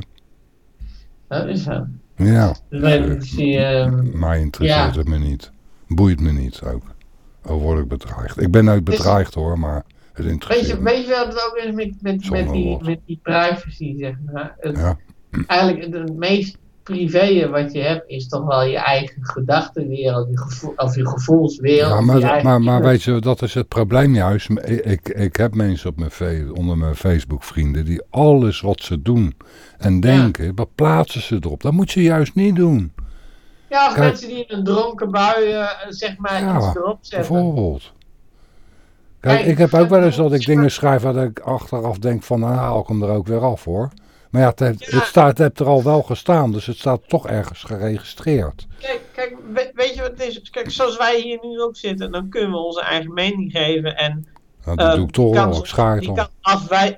Dat is zo. Ja. Dus uh, mij interesseert ja. het me niet. Boeit me niet ook. Al word ik bedreigd. Ik ben nooit bedreigd hoor, maar het Weet interesseert je, me. weet je wat het ook is met, met, die, met die privacy, zeg maar? Het, Ja. Eigenlijk het meest privé wat je hebt is toch wel je eigen gedachtenwereld, je gevoel, of je gevoelswereld. Ja, maar, maar, maar weet je, dat is het probleem juist. Ik, ik, heb mensen op mijn onder mijn Facebook vrienden die alles wat ze doen en denken, dat plaatsen ze erop. Dat moet je juist niet doen. ja, of kijk- mensen die in een dronken bui, eh, zeg maar, Ja, iets erop zetten. Bijvoorbeeld. Kijk, Kijk, ik heb ook wel eens dat ik dingen schrijf waar ik achteraf denk van, nou haal ik hem er ook weer af hoor. Maar ja, het, heeft- Ja. het, staat, het heeft er al wel gestaan, dus het staat toch ergens geregistreerd. Kijk, kijk we- weet je wat het is? Kijk, zoals wij hier nu ook zitten, dan kunnen we onze eigen mening geven. En Nou, dat eh, doe ik toch wel, ik schaar het die, kan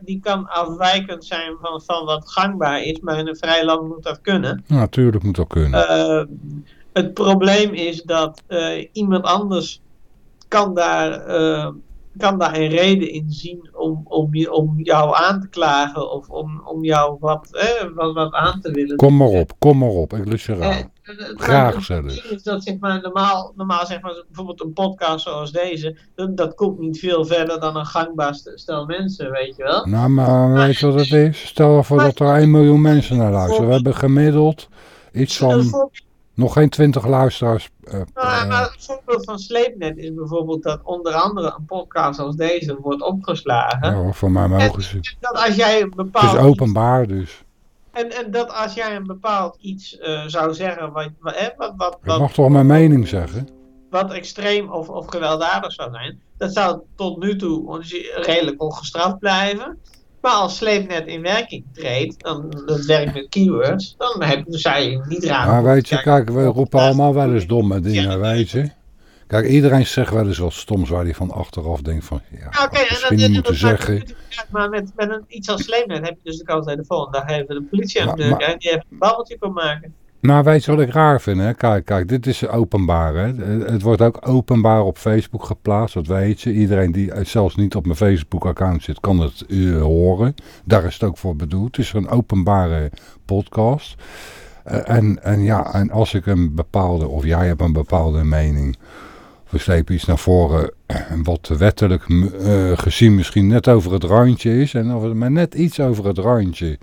die kan afwijkend zijn van, van wat gangbaar is, maar in een vrij land moet dat kunnen. Ja, natuurlijk moet dat kunnen. Eh, het probleem is dat eh, iemand anders kan daar, eh, kan daar een reden in zien om, om, je, om jou aan te klagen of om, om jou wat, eh, wat, wat aan te willen. Kom maar op, kom maar op, ik lust je Eh, raar. Graag zelfs. is dat zeg maar, normaal, normaal zeg maar, bijvoorbeeld een podcast zoals deze, dat, dat komt niet veel verder dan een gangbaar st- stel mensen, weet je wel. Nou, maar weet je wat het is? Stel voor dat er 1 miljoen mensen naar luisteren. We hebben gemiddeld iets van nog geen 20 luisteraars. eh, nou, eh, maar een voorbeeld van Sleepnet is bijvoorbeeld dat onder andere een podcast als deze wordt opgeslagen. ja, voor mij mogen ze. Dat als jij een Het bepaald is openbaar dus. En, en dat als jij een bepaald iets eh, zou zeggen wat, wat, wat, wat, Ik wat, mag toch mijn mening zeggen? wat extreem of, of gewelddadig zou zijn, dat zou tot nu toe redelijk ongestraft blijven. Maar als Sleepnet in werking treedt, dan dat werkt met keywords, dan heb, zou je niet raar. Maar weet je, kijk, we roepen allemaal wel eens domme dingen, weet je. Kijk, iedereen zegt wel eens wat stoms waar hij van achteraf denkt van, ja, oké, en misschien dat- moeten dat zeggen. Maar met, met een, iets als Sleepnet heb je dus de kans dat de volgende dag even de politie aan de deur die even een babbeltje kon maken. Nou, weet je wat ik raar vind? Hè? Kijk, kijk, dit is openbaar. Hè? Het wordt ook openbaar op Facebook geplaatst, dat weet je. Iedereen die zelfs niet op mijn Facebook-account zit, kan het eh, horen. Daar is het ook voor bedoeld. Het is een openbare podcast. Eh, en, en ja, en als ik een bepaalde, of jij hebt een bepaalde mening, we slepen iets naar voren eh, wat wettelijk eh, gezien misschien net over het randje is. En of het maar net iets over het randje.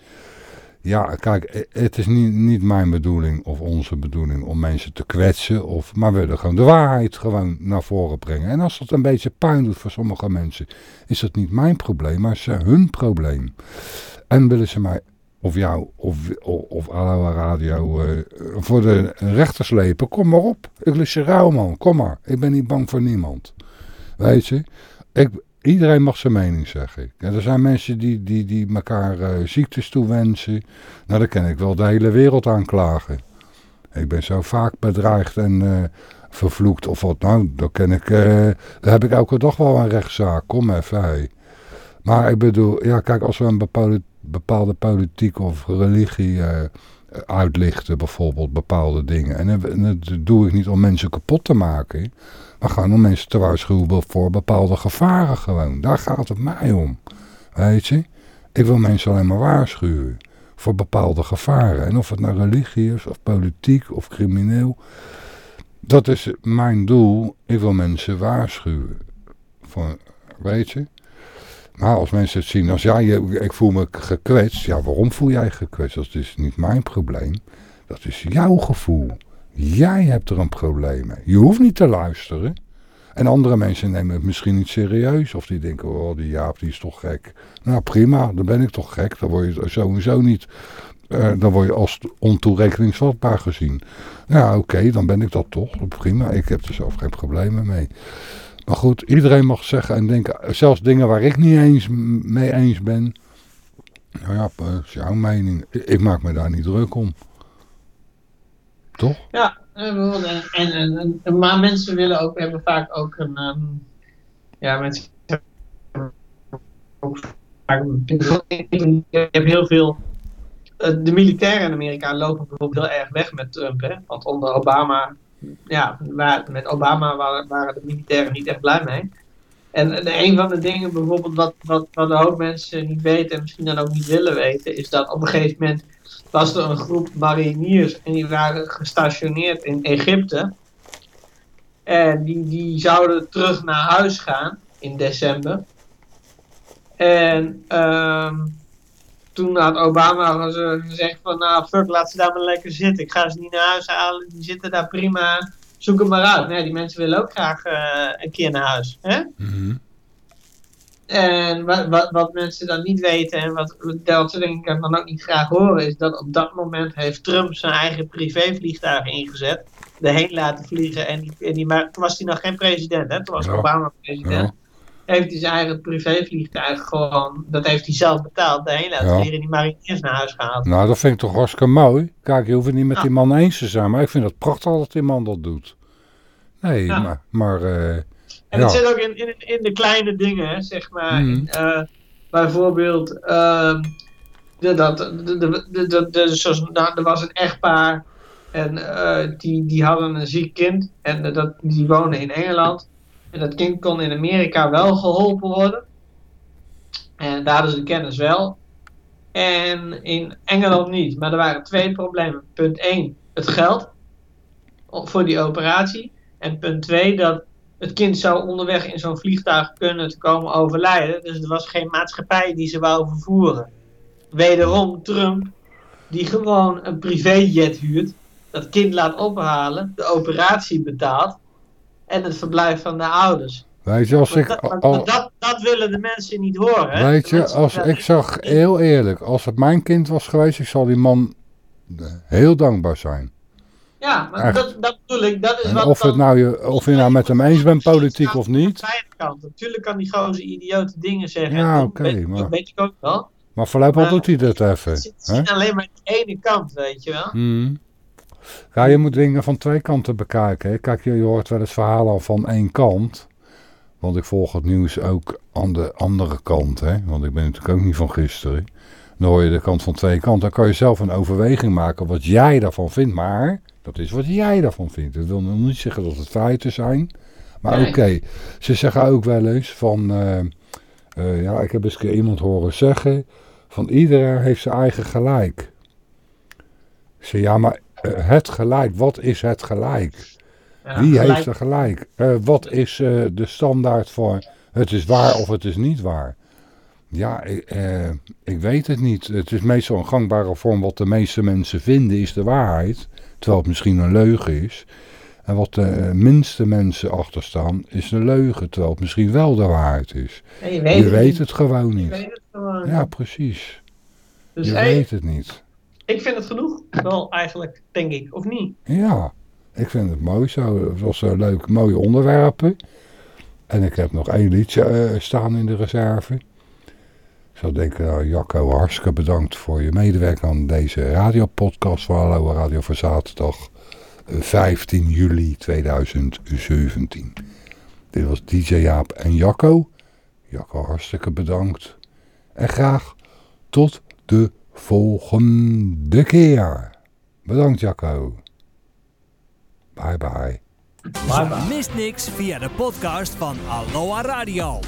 Ja, kijk, eh, het is niet, niet mijn bedoeling of onze bedoeling om mensen te kwetsen. Of, maar we willen gewoon de waarheid gewoon naar voren brengen. En als dat een beetje pijn doet voor sommige mensen, is dat niet mijn probleem, maar eh, hun probleem. En willen ze mij, of jou, of, of, Radio, eh, voor de rechter slepen, kom maar op. Ik lust je rouw, man. Kom maar. Ik ben niet bang voor niemand. Weet je? Ik, iedereen mag zijn mening zeggen. En er zijn mensen die, die, die elkaar eh, ziektes toewensen. Nou, daar kan ik wel de hele wereld aanklagen. Ik ben zo vaak bedreigd en eh, vervloekt of wat. Nou, dan ken ik, eh, daar heb ik elke dag wel een rechtszaak. Kom even, hey. Maar ik bedoel, ja, kijk, als we een bepaalde, bepaalde politiek of religie uitlichten, bijvoorbeeld bepaalde dingen. En, en dat doe ik niet om mensen kapot te maken. Maar gewoon om mensen te waarschuwen voor bepaalde gevaren gewoon. Daar gaat het mij om. Weet je? Ik wil mensen alleen maar waarschuwen. Voor bepaalde gevaren. En of het nou religie is, of politiek, of crimineel. Dat is mijn doel. Ik wil mensen waarschuwen. Voor, weet je? Maar als mensen het zien als, ja, ik voel me gekwetst. Ja, waarom voel jij gekwetst? Dat is niet mijn probleem. Dat is jouw gevoel. Jij hebt er een probleem mee. Je hoeft niet te luisteren. En andere mensen nemen het misschien niet serieus. Of die denken, oh die Jaap die is toch gek. Nou prima, dan ben ik toch gek. Dan word je sowieso niet, eh, dan word je als ontoerekeningsvatbaar gezien. Ja oké, dan ben ik dat toch. Prima, ik heb er zelf geen problemen mee. Maar goed, iedereen mag zeggen en denken, zelfs dingen waar ik niet eens mee eens ben. Nou ja, dat is jouw mening. Ik maak me daar niet druk om. Toch? Ja, en, en, en, maar mensen willen ook, hebben vaak ook een, ehm, ja, mensen ook vaak, heel veel eh, de militairen in Amerika lopen bijvoorbeeld heel erg weg met Trump. Hè? Want onder Obama, ja, met Obama waren, waren de militairen niet echt blij mee. En, en een van de dingen bijvoorbeeld wat, wat, wat een hoop mensen niet weten en misschien dan ook niet willen weten, is dat op een gegeven moment was er een groep mariniers en die waren gestationeerd in Egypte. En die, die zouden terug naar huis gaan in december. En um, toen had Obama gezegd van nou fuck laat ze daar maar lekker zitten. Ik ga ze niet naar huis halen, die zitten daar prima. Zoek hem maar uit. Nee, die mensen willen ook graag uh, een keer naar huis. Hè? Mhm. En wat, wat, wat, mensen dan niet weten en wat Delta denk ik dan ook niet graag horen, is dat op dat moment heeft Trump zijn eigen privévliegtuig ingezet, erheen laten vliegen. En, die, en die, maar toen was hij nog geen president, hè? toen was Obama president. Heeft hij zijn eigen privévliegtuig gewoon, dat heeft hij zelf betaald, daarheen laten vliegen en die mariniers naar huis gehaald. Nou, dat vind ik toch hartstikke mooi. Kijk, je hoeft het niet met die man eens te zijn, maar ik vind het prachtig dat die man dat doet. Nee, maar... maar uh, en het zit ook in, in, in, de kleine dingen, zeg maar. Mm. Uh, bijvoorbeeld, uh, dat, de, de, de, de, zoals, nou, er was een echtpaar en uh, die, die hadden een ziek kind en dat, die wonen in Engeland. En dat kind kon in Amerika wel geholpen worden. En daar hadden ze de kennis wel. En in Engeland niet. Maar er waren twee problemen. Punt 1, het geld voor die operatie. En punt 2, dat het kind zou onderweg in zo'n vliegtuig kunnen komen overlijden. Dus er was geen maatschappij die ze wou vervoeren. Wederom Trump, die gewoon een privéjet huurt, dat kind laat ophalen, de operatie betaalt en het verblijf van de ouders. Weet je, als ik... Dat, dat, dat, willen de mensen niet horen. Weet je, als ik zag, heel eerlijk, als het mijn kind was geweest, ik zal die man heel dankbaar zijn. Ja, maar dat, dat bedoel ik. Dat is wat of, het nou je, of je nou met hem eens bent, politiek of niet. Natuurlijk kan die gozer idiote dingen zeggen. Ja, oké. Okay, maar... Dat weet ik ook wel. Maar voorlopig doet hij dat even. Het zit alleen maar die ene kant, weet je wel. Hmm. Ja, je moet dingen van twee kanten bekijken. Kijk, je, hoort wel eens verhalen van één kant. Want ik volg het nieuws ook aan de andere kant. Hè? Want ik ben natuurlijk ook niet van gisteren. Dan hoor je de kant van twee kanten. Dan kan je zelf een overweging maken wat jij daarvan vindt. Maar dat is wat jij daarvan vindt. Dat wil nog niet zeggen dat het feiten zijn. Maar oké, ze zeggen ook wel eens van... Uh, uh, ja, ik heb eens keer iemand horen zeggen... van iedereen heeft zijn eigen gelijk. Zeg, ja, maar uh, het gelijk, wat is het gelijk? Ja, Wie gelijk. heeft er gelijk? wat is de standaard voor het is waar of het is niet waar? Ja, ik, ik weet het niet. Het is meestal een gangbare vorm wat de meeste mensen vinden is de waarheid... Terwijl het misschien een leugen is. En wat de minste mensen achter staan, is een leugen. Terwijl het misschien wel de waarheid is. je weet, je weet het gewoon niet. Weet het gewoon ja, precies. Dus je weet het niet. Ik vind het genoeg. Wel eigenlijk, denk ik. Of niet? Ja, ik vind het mooi zo. Het was een leuk, mooie onderwerpen. En ik heb nog één liedje uh, staan in de reserve. Ik zou denken, nou, Jacco, hartstikke bedankt voor je medewerking aan deze radiopodcast van Hallo Radio voor zaterdag 15 eh, juli 2017. Dit was DJ Jaap en Jacco. Jacco, hartstikke bedankt. En graag tot de volgende keer. Bedankt Jacco. Bye bye. bye, bye. Mist niks via de podcast van Aloha Radio.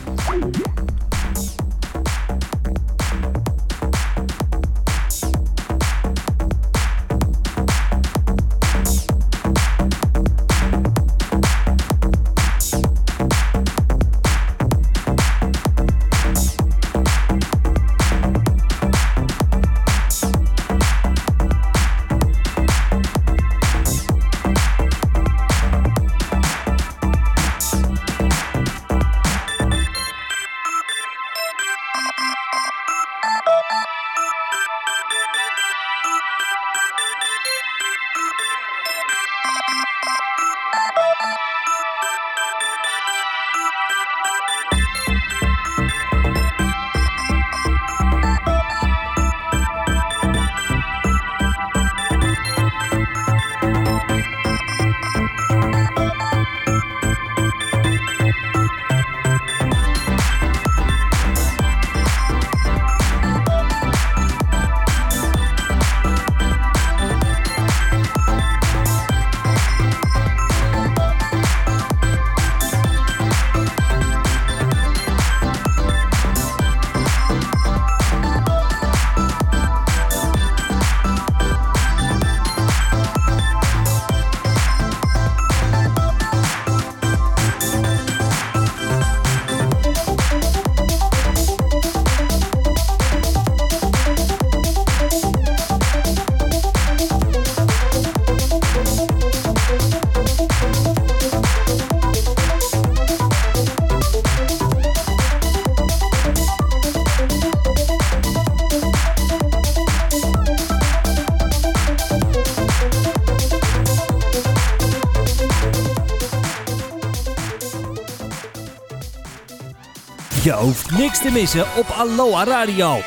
Hoeft niks te missen op Aloha Radio.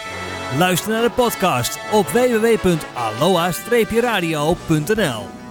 Luister naar de podcast op www.aloha-radio.nl